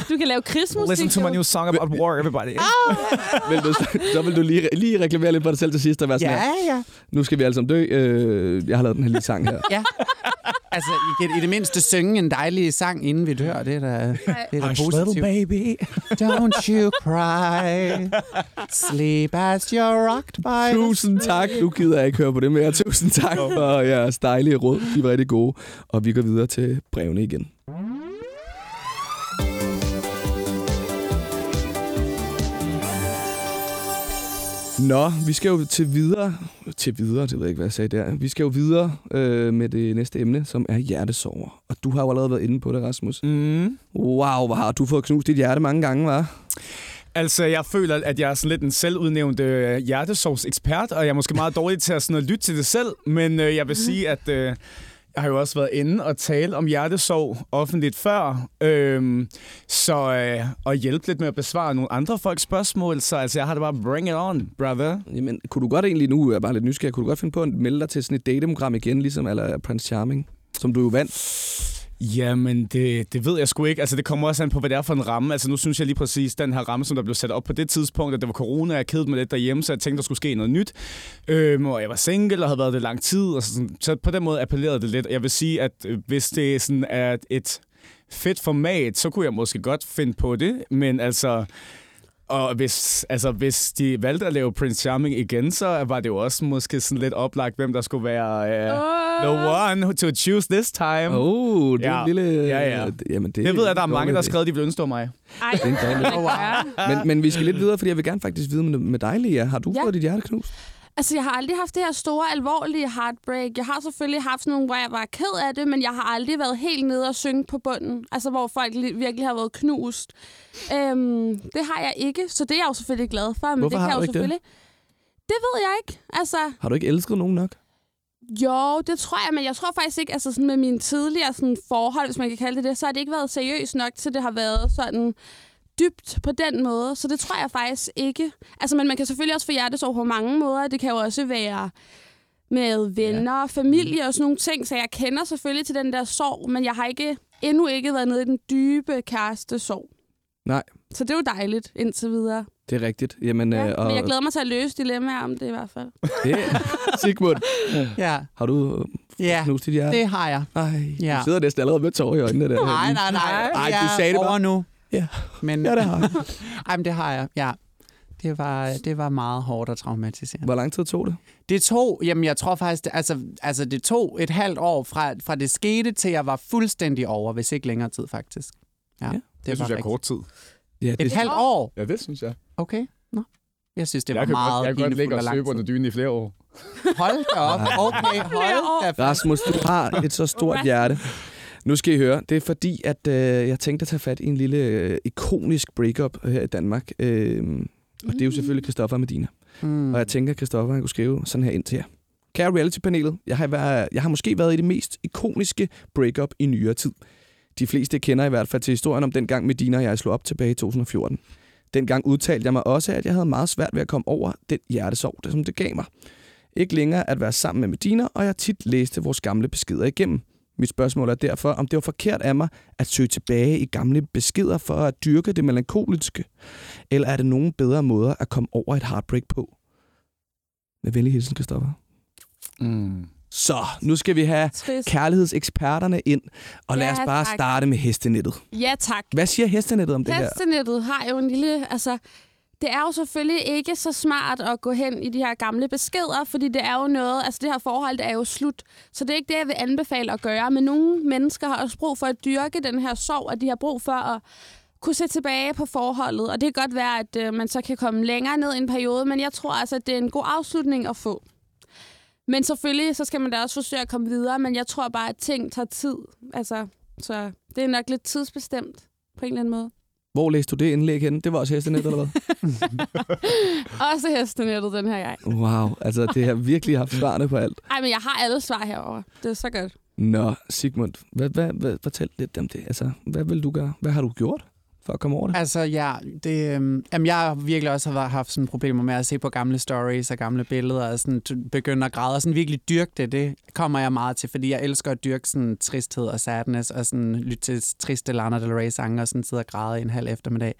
Du kan lave krigsmusik. Listen to my new song about war, everybody. Vil du, så vil du lige, lige reklamere lidt for dig selv til sidst og være sådan Ja, her. ja. Nu skal vi alle sammen dø. Øh, jeg har lavet den her lille sang her. Ja. Altså, I kan i det mindste synge en dejlig sang, inden vi dør. Det er da, det er da Hush, little positivt. baby. Don't you cry. Sleep as you're rocked by Tusind tak. Nu gider jeg ikke høre på det mere. Tusind tak for jeres dejlige råd. De var rigtig gode. Og vi går videre til brevene igen. Nå, vi skal jo til videre. Til videre, det ved jeg ikke, hvad jeg sagde der. Vi skal jo videre øh, med det næste emne, som er hjertesover. Og du har jo allerede været inde på det, Rasmus. Mm. Wow, hvor har du fået knust dit hjerte mange gange, var? Altså, jeg føler, at jeg er sådan lidt en selvudnævnt øh, hjertesovsekspert, og jeg er måske meget dårlig til at, sådan at lytte til det selv, men øh, jeg vil sige, at øh, har jo også været inde og tale om hjertesorg offentligt før, øhm, så øh, og hjælpe lidt med at besvare nogle andre folks spørgsmål, så altså, jeg har det bare bring it on, brother. Jamen, kunne du godt egentlig, nu er bare lidt nysgerrig, kunne du godt finde på at melde dig til sådan et dateprogram igen, ligesom eller Prince Charming, som du jo vandt? Jamen, det, det ved jeg sgu ikke. Altså, det kommer også an på, hvad det er for en ramme. Altså, nu synes jeg lige præcis, den her ramme, som der blev sat op på det tidspunkt, at det var corona, jeg kedede mig lidt derhjemme, så jeg tænkte, der skulle ske noget nyt. Øhm, og jeg var single og havde været det lang tid, og så, sådan, så på den måde appellerede det lidt. Jeg vil sige, at øh, hvis det sådan er et fedt format, så kunne jeg måske godt finde på det, men altså... Og hvis, altså, hvis de valgte at lave Prince Charming igen, så var det jo også måske sådan lidt oplagt, hvem der skulle være uh, the one to choose this time. Åh, oh, det er Ja. en lille... Ja, ja. Jamen, det, Det ved jeg, der er mange, der har skrevet, de vil ønske mig. Ej, Det er en dejlig-. Men, men vi skal lidt videre, fordi jeg vil gerne faktisk vide med, med dig, Lea. Har du Ja. fået dit hjerte knust? Altså, jeg har aldrig haft det her store, alvorlige heartbreak. Jeg har selvfølgelig haft sådan nogle, hvor jeg var ked af det, men jeg har aldrig været helt nede og synge på bunden. Altså, hvor folk li- virkelig har været knust. Øhm, det har jeg ikke, så det er jeg jo selvfølgelig glad for. Men Hvorfor det har kan du jeg jo ikke det? selvfølgelig... Det ved jeg ikke. Altså, Har du ikke elsket nogen nok? jo, det tror jeg, men jeg tror faktisk ikke, altså sådan med mine tidligere sådan, forhold, hvis man kan kalde det det, så har det ikke været seriøst nok til, det har været sådan dybt på den måde. Så det tror jeg faktisk ikke. Altså, men man kan selvfølgelig også få hjertesorg på mange måder. Det kan jo også være med venner, ja. familie og sådan nogle ting. Så jeg kender selvfølgelig til den der sorg, men jeg har ikke endnu ikke været nede i den dybe kærestesorg. Nej. Så det er jo dejligt indtil videre. Det er rigtigt. Jamen, Ja, øh, og men jeg glæder mig til at løse dilemmaer om det i hvert fald. det, Sigmund, Ja, har du øh, ja knust dit hjerte? det har jeg. Ej, Ja. du sidder næsten allerede med tårer i øjnene der. Nej, nej, nej. Ej, du er sagde det over bare. nu. Ja. Men, Ja, det har jeg. Ej, men det har jeg, ja. Det var, det var meget hårdt og traumatiserende. Hvor lang tid tog det? Det tog, jamen jeg tror faktisk, det, altså, altså det tog et halvt år fra, fra det skete, til jeg var fuldstændig over, hvis ikke længere tid faktisk. Ja, Ja, det, Det, synes jeg er kort tid. Ja, Et halvt år? Ja, det synes jeg. Okay, nå. Jeg synes, det jeg var meget godt, jeg kan godt ligge og søbe under dynen i flere år. Hold da op. Okay, hold da Rasmus, du har et så stort hjerte. Nu skal I høre. Det er fordi, at øh, jeg tænkte at tage fat i en lille øh, ikonisk breakup her i Danmark. Øh, og det er jo selvfølgelig Christoffer og Medina. Mm. Og jeg tænker, at Christoffer han kunne skrive sådan her ind til jer. Kære reality-panelet, jeg har, været, jeg har måske været i det mest ikoniske breakup i nyere tid. De fleste kender i hvert fald til historien om den gang Medina og jeg slog op tilbage i 2014. Dengang udtalte jeg mig også, at jeg havde meget svært ved at komme over den hjertesorg, det som det gav mig. Ikke længere at være sammen med Medina, og jeg tit læste vores gamle beskeder igennem. Mit spørgsmål er derfor, om det var forkert af mig at søge tilbage i gamle beskeder for at dyrke det melankoliske, eller er det nogen bedre måder at komme over et heartbreak på? Med venlig hilsen, Christoffer. Mm. Så, nu skal vi have Trist. kærlighedseksperterne ind, og lad Ja, os bare tak. starte med hestenettet. Ja, tak. Hvad siger hestenettet om det her? Hestenettet har jo en lille... Altså, det er jo selvfølgelig ikke så smart at gå hen i de her gamle beskeder, fordi det er jo noget... Altså, det her forhold det er jo slut. Så det er ikke det, jeg vil anbefale at gøre. Men nogle mennesker har også brug for at dyrke den her sorg, og de har brug for at kunne se tilbage på forholdet. Og det kan godt være, at øh, man så kan komme længere ned i en periode, men jeg tror altså, at det er en god afslutning at få. Men selvfølgelig, så skal man da også forsøge at komme videre, men jeg tror bare, at ting tager tid. Altså, så det er nok lidt tidsbestemt på en eller anden måde. Hvor læste du det indlæg henne? Det var også hestenet, eller hvad? Også hestenettet den her gang. Wow, altså det har virkelig haft svarene på alt. Ej, men jeg har alle svar herover. Det er så godt. Nå, Sigmund, hvad, hvad, hvad, fortæl lidt om det. Altså, hvad vil du gøre? Hvad har du gjort for at komme over det? Altså, ja, det, øh, jamen, jeg har virkelig også har haft sådan problemer med at se på gamle stories og gamle billeder og sådan begynde at græde og sådan virkelig dyrke det. Det kommer jeg meget til, fordi jeg elsker at dyrke sådan tristhed og sadness og sådan lytte til triste Lana Del Rey sange og sådan sidde og græde i en halv eftermiddag.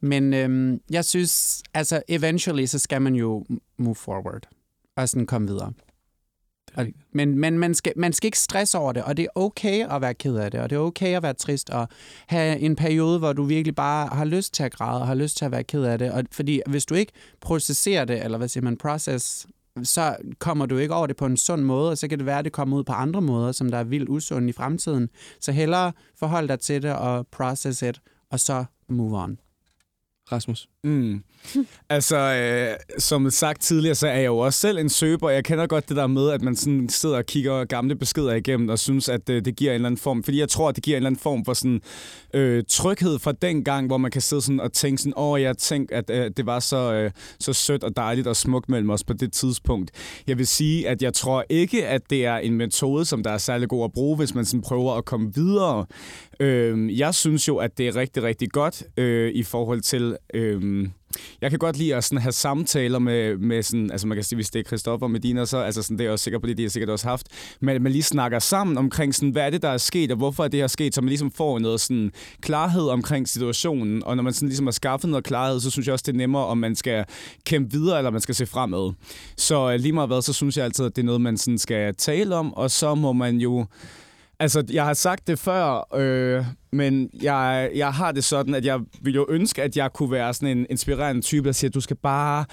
Men øh, jeg synes, altså eventually, så skal man jo move forward og sådan komme videre. Og, men men man, skal, man skal ikke stresse over det, og det er okay at være ked af det, og det er okay at være trist, og have en periode, hvor du virkelig bare har lyst til at græde, og har lyst til at være ked af det. Og, fordi hvis du ikke processerer det, eller hvad siger man, process, så kommer du ikke over det på en sund måde, og så kan det være, at det kommer ud på andre måder, som der er vildt usunde i fremtiden. Så hellere forhold dig til det og process it, og så move on. Rasmus? Mm. Altså, øh, som sagt tidligere, så er jeg jo også selv en søber. Jeg kender godt det der med, at man sådan sidder og kigger gamle beskeder igennem og synes, at øh, det giver en eller anden form. Fordi jeg tror, at det giver en eller anden form for sådan, øh, tryghed fra den gang, hvor man kan sidde sådan og tænke sådan, åh, jeg tænkte, at øh, det var så, øh, så sødt og dejligt og smukt mellem os på det tidspunkt. Jeg vil sige, at jeg tror ikke, at det er en metode, som der er særlig god at bruge, hvis man sådan prøver at komme videre. Øh, jeg synes jo, at det er rigtig, rigtig godt øh, i forhold til... Øh, jeg kan godt lide at sådan have samtaler med, med sådan, altså man kan sige, hvis det er Christoffer og Medina, så altså sådan, det er jeg også sikker på, det de har sikkert også haft, men man lige snakker sammen omkring sådan, hvad er det, der er sket, og hvorfor er det her sket, så man ligesom får noget sådan klarhed omkring situationen, og når man sådan ligesom har skaffet noget klarhed, så synes jeg også, det er nemmere, om man skal kæmpe videre, eller man skal se fremad. Så øh, lige meget hvad, så synes jeg altid, at det er noget, man sådan skal tale om, og så må man jo Altså, jeg har sagt det før, øh, men jeg, jeg har det sådan, at jeg vil jo ønske, at jeg kunne være sådan en inspirerende type, der siger, at du skal bare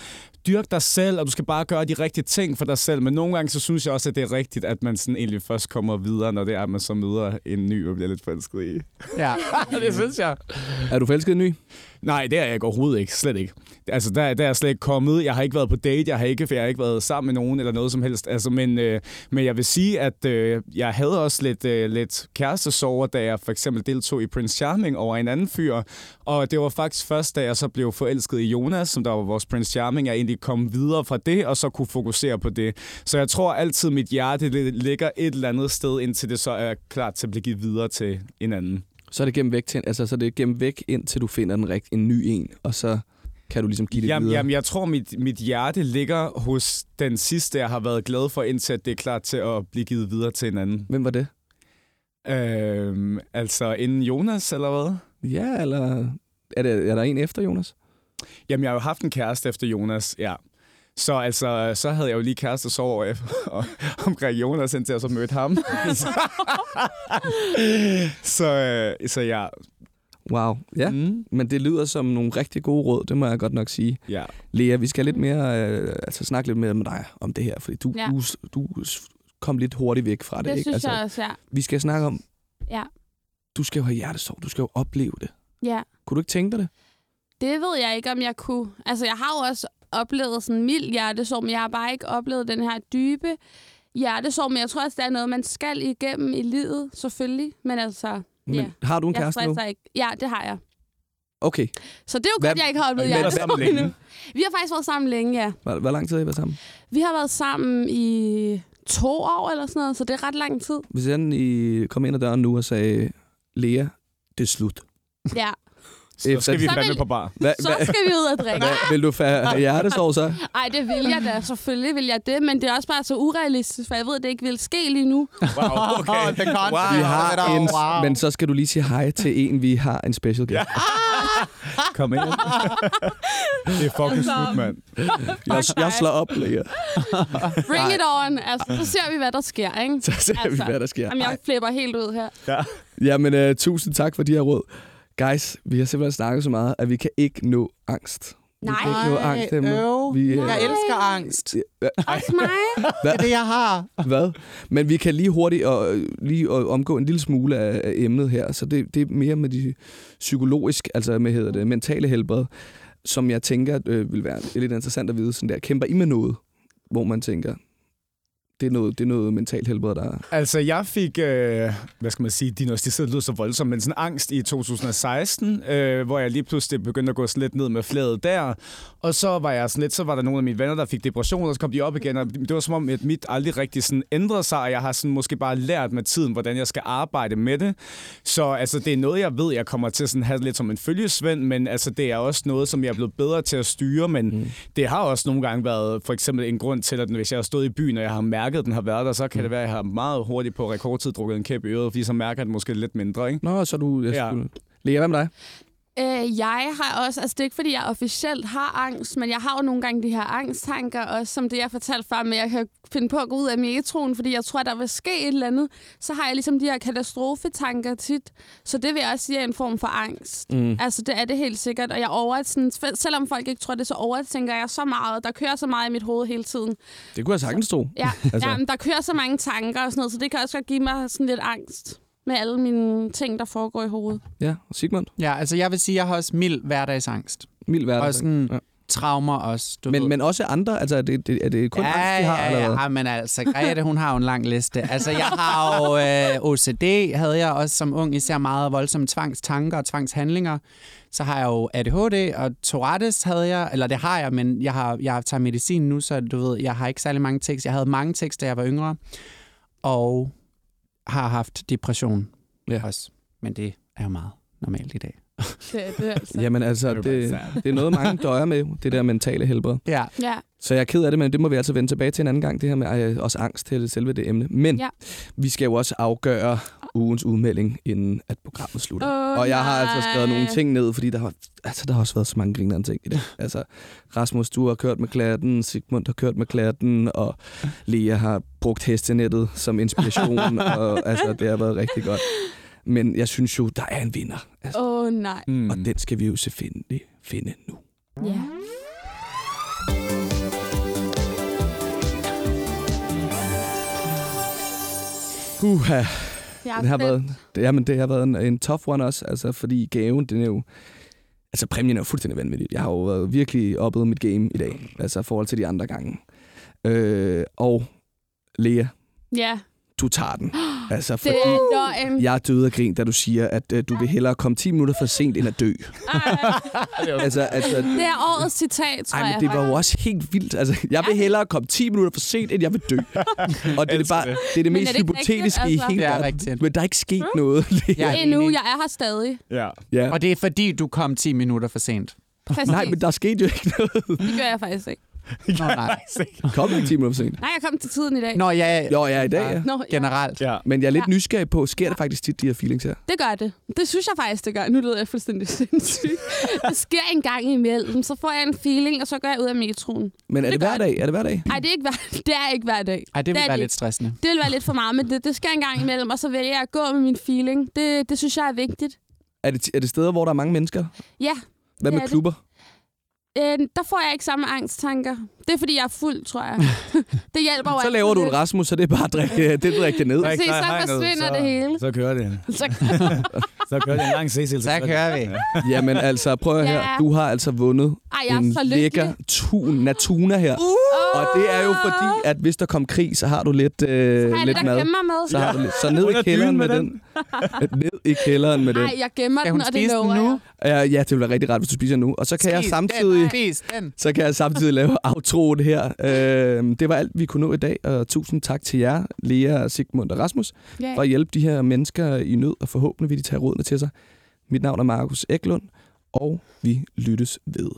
dyrke dig selv, og du skal bare gøre de rigtige ting for dig selv. Men nogle gange, så synes jeg også, at det er rigtigt, at man sådan egentlig først kommer videre, når det er, at man så møder en ny og bliver lidt forelsket i. Ja. det synes jeg. Er du forelsket i en ny? Nej, det er jeg ikke overhovedet ikke. Slet ikke. Altså, der, der er jeg slet ikke kommet. Jeg har ikke været på date. Jeg har ikke, for jeg har ikke været sammen med nogen eller noget som helst. Altså, men, øh, men jeg vil sige, at øh, jeg havde også lidt, øh, lidt kærestesover, da jeg for eksempel deltog i Prince Charming over en anden fyr. Og det var faktisk først, da jeg så blev forelsket i Jonas, som der var vores Prince Charming, jeg egentlig kom videre fra det, og så kunne fokusere på det. Så jeg tror altid, mit hjerte ligger et eller andet sted, indtil det så er klar til at blive givet videre til en anden. Så er det gennem væk til, altså så er det gennem væk, indtil du finder den rigt, en ny en, og så kan du ligesom give det Jamen, videre. jamen, jeg tror, mit, mit hjerte ligger hos den sidste, jeg har været glad for, indtil det er klar til at blive givet videre til en anden. Hvem var det? Øhm, altså inden Jonas, eller hvad? Ja, eller er, det, er der en efter, Jonas? Jamen, jeg har jo haft en kæreste efter Jonas, ja. Så altså, så havde jeg jo lige kæreste så over efter, omkring Jonas, indtil jeg så mødte ham. så, øh, så ja. Wow, ja. Mm. Mm, Men det lyder som nogle rigtig gode råd, det må jeg godt nok sige. ja. Lea, vi skal lidt mere, øh, altså snakke lidt mere med dig om det her, fordi du, Ja. du, du kom lidt hurtigt væk fra det. Det ikke? synes altså, jeg også, ja. Vi skal snakke om, Ja. du skal jo have hjertesorg, du skal jo opleve det. ja. Kunne du ikke tænke dig det? Det ved jeg ikke, om jeg kunne. Altså, jeg har jo også oplevet sådan mild hjertesorg, men jeg har bare ikke oplevet den her dybe hjertesorg. Men jeg tror også, det er noget, man skal igennem i livet, selvfølgelig. Men altså, Men Ja. har du en jeg kæreste nu? ikke. Ja, det har jeg. Okay. Så det er jo Hvad- godt, jeg ikke har oplevet er sammen længe? endnu. Vi har faktisk været sammen længe, ja. Hvor, hvor lang tid har I været sammen? Vi har været sammen i to år eller sådan noget, så det er ret lang tid. Hvis jeg I kom ind ad døren nu og sagde, Lea, det er slut. Ja. Så skal vi Så fandme vil- på bar. Hvad, Så skal vi ud og drikke. hvad, vil du have hjertesorg så? Ej, det vil jeg da. Selvfølgelig vil jeg det, men det er også bare så urealistisk, for jeg ved, at det ikke vil ske lige nu. Wow, okay. Wow. Vi har en, Wow. men så skal du lige sige hej til en, vi har en special guest. Kom ind. det er fucking slut, mand. Jeg, jeg slår op, Lea. Bring it on. Altså, så ser vi, hvad der sker, ikke? Så ser vi, Altså, hvad der sker. Jamen, jeg flipper helt ud her. Jamen, uh, tusind tak for de her råd. Guys, vi har simpelthen snakket så meget, at vi kan ikke nå angst. Nej. ikke nå angst. øv. Vi, øh, Jeg elsker angst. Også mig. Det er det, jeg har. Hvad? Men vi kan lige hurtigt og, lige og omgå en lille smule af, af emnet her. Så det, det er mere med de psykologisk, altså med hedder det, mentale helbred, som jeg tænker øh, vil være lidt interessant at vide. Sådan der, kæmper I med noget, hvor man tænker, det er noget, det er noget mentalt helbred, der... Altså, jeg fik, øh, hvad skal man sige, diagnostiseret, lyder så voldsomt, men sådan angst i 2016, øh, hvor jeg lige pludselig begyndte at gå sådan lidt ned med fladet der. Og så var jeg sådan lidt, så var der nogle af mine venner, der fik depression, og så kom de op igen, og det var som om, at mit aldrig rigtig sådan ændrede sig, og jeg har sådan måske bare lært med tiden, hvordan jeg skal arbejde med det. Så altså, det er noget, jeg ved, jeg kommer til at have lidt som en følgesvend, men altså, det er også noget, som jeg er blevet bedre til at styre, men mm. det har også nogle gange været for eksempel en grund til, at hvis jeg har stået i byen, og jeg har mærket, at den har været der, så kan mm. det være, at jeg har meget hurtigt på rekordtid drukket en kæp i øret, fordi så mærker jeg den måske lidt mindre, ikke? Nå, så du... Jeg Ja. skulle... Lea, hvad med dig? Øh, jeg har også, altså det er ikke fordi, jeg officielt har angst, men jeg har jo nogle gange de her angsttanker, også som det, jeg fortalte før, med at jeg kan finde på at gå ud af metroen, fordi jeg tror, der vil ske et eller andet. Så har jeg ligesom de her katastrofetanker tit, så det vil jeg også sige er en form for angst. Mm. Altså, det er det helt sikkert. Og jeg over, sådan, selvom folk ikke tror det, så overtænker jeg så meget. Der kører så meget i mit hoved hele tiden. Det kunne jeg sagtens tro. Ja, altså. ja men der kører så mange tanker og sådan noget, så det kan også godt give mig sådan lidt angst med alle mine ting, der foregår i hovedet. Ja, Sigmund. Ja, altså jeg vil sige, at jeg har også mild hverdagsangst. Mild hverdag. Og sådan Ja. traumer også, du ved. Men, men også andre? Altså, er det, det, er det kun ja, angst, de har? ja, eller ja, men altså, Grete, hun har jo en lang liste. Altså, jeg har jo øh, OCD, havde jeg også som ung, især meget voldsomme tvangstanker og tvangshandlinger. Så har jeg jo ADHD, og Tourettes havde jeg, eller det har jeg, men jeg har jeg tager medicin nu, så du ved, jeg har ikke særlig mange tekster. Jeg havde mange tekster, da jeg var yngre, og har haft depression Ja. også. Men det er jo meget normalt i dag. Det er det altså. Jamen altså, Det er det, er noget, mange døjer med, det der mentale helbred. Ja, Ja. Så jeg er ked af det, men det må vi altså vende tilbage til en anden gang, det her med øh, også angst til selve det emne. Men Ja. vi skal jo også afgøre ugens udmelding, inden at programmet slutter. Åh, og jeg har altså skrevet nej. nogle ting ned, fordi der har, altså, der har også været så mange grinerende ting i det. Altså, Rasmus, du har kørt med klatten, Sigmund har kørt med klatten, og Lea har brugt hestenettet som inspiration, og altså, det har været rigtig godt. Men jeg synes jo, der er en vinder, altså, Åh, oh, nej. Mm. og den skal vi jo selvfølgelig finde nu. Ja. Uha, Jeg det har været, det, jamen, det har været en, en tough one også, altså, fordi gaven, den er jo... Altså, præmien er jo fuldstændig vanvittig. Jeg har jo været virkelig oppet mit game i dag, altså i forhold til de andre gange. Øh, og Lea, Ja, du tager den. Altså, det fordi er løgn. jeg døde af grin, da du siger, at øh, du vil hellere komme 10 minutter for sent, end at dø. Altså, altså, det er årets citat, tror ej, jeg. men det var jo også helt vildt. Altså, jeg vil hellere komme 10 minutter for sent, end jeg vil dø. Og det er det, bare, det. det, er det mest er det hypotetiske rigtigt, i altså? hele Det er verden. rigtigt. Men der er ikke sket noget. Lea. Jeg er Endnu, jeg er her stadig. Ja. Ja. Og det er fordi, du kom 10 minutter for sent. Præcis. Nej, men der skete jo ikke noget. Det gør jeg faktisk ikke. Nå, nej. Kom ikke 10 minutter for sent. Nej, jeg kom til tiden i dag. Nå, ja, Jo, ja, i dag, ja. Nå, ja. generelt. Ja. Men jeg er lidt Ja. nysgerrig på, sker der faktisk tit de her feelings her? Det gør det. Det synes jeg faktisk, det gør. Nu lyder jeg fuldstændig sindssyg. det sker en gang imellem. Så får jeg en feeling, og så går jeg ud af metroen. Men er det Det hver dag? Er det hver dag? Nej, det er ikke hver, det er ikke hver dag. Ej, det Det vil er være det. lidt stressende. Det vil være lidt for meget, men det, det sker en gang imellem, og så vælger jeg at gå med min feeling. Det, det synes jeg er vigtigt. Er det, er det steder, hvor der er mange mennesker? Ja, Hvad Det med er det. Øh, der får jeg ikke samme angsttanker. Det er, fordi jeg er fuld, tror jeg. det hjælper jo Så altid laver du et Rasmus, så det er bare at drikke det, drikke det ned. Præcis, dig så forsvinder så- det hele. Så kører det. Så, Så kører det en lang Cecil. Så kører vi. Jamen altså, prøv at Ja. høre. Du har altså vundet ej, jeg en er så lækker tun, natuna her. Uh, Og det er jo fordi, at hvis der kom krig, så har du lidt, øh, har jeg lidt mad. med. Så, har du lidt, så ned i kælderen med med den. Ned i kælderen med den. Nej, jeg gemmer den, hun og det spise den lover nu? jeg. Ja, ja, det vil være rigtig rart, hvis du spiser nu. Og så kan jeg samtidig... Den. Så kan jeg samtidig lave outroen her. Øh, det var alt, vi kunne nå i dag, og tusind tak til jer, Lea, Sigmund og Rasmus, Ja. for at hjælpe de her mennesker i nød, og forhåbentlig vil de tage rådene til sig. Mit navn er Markus Eklund, og vi lyttes ved.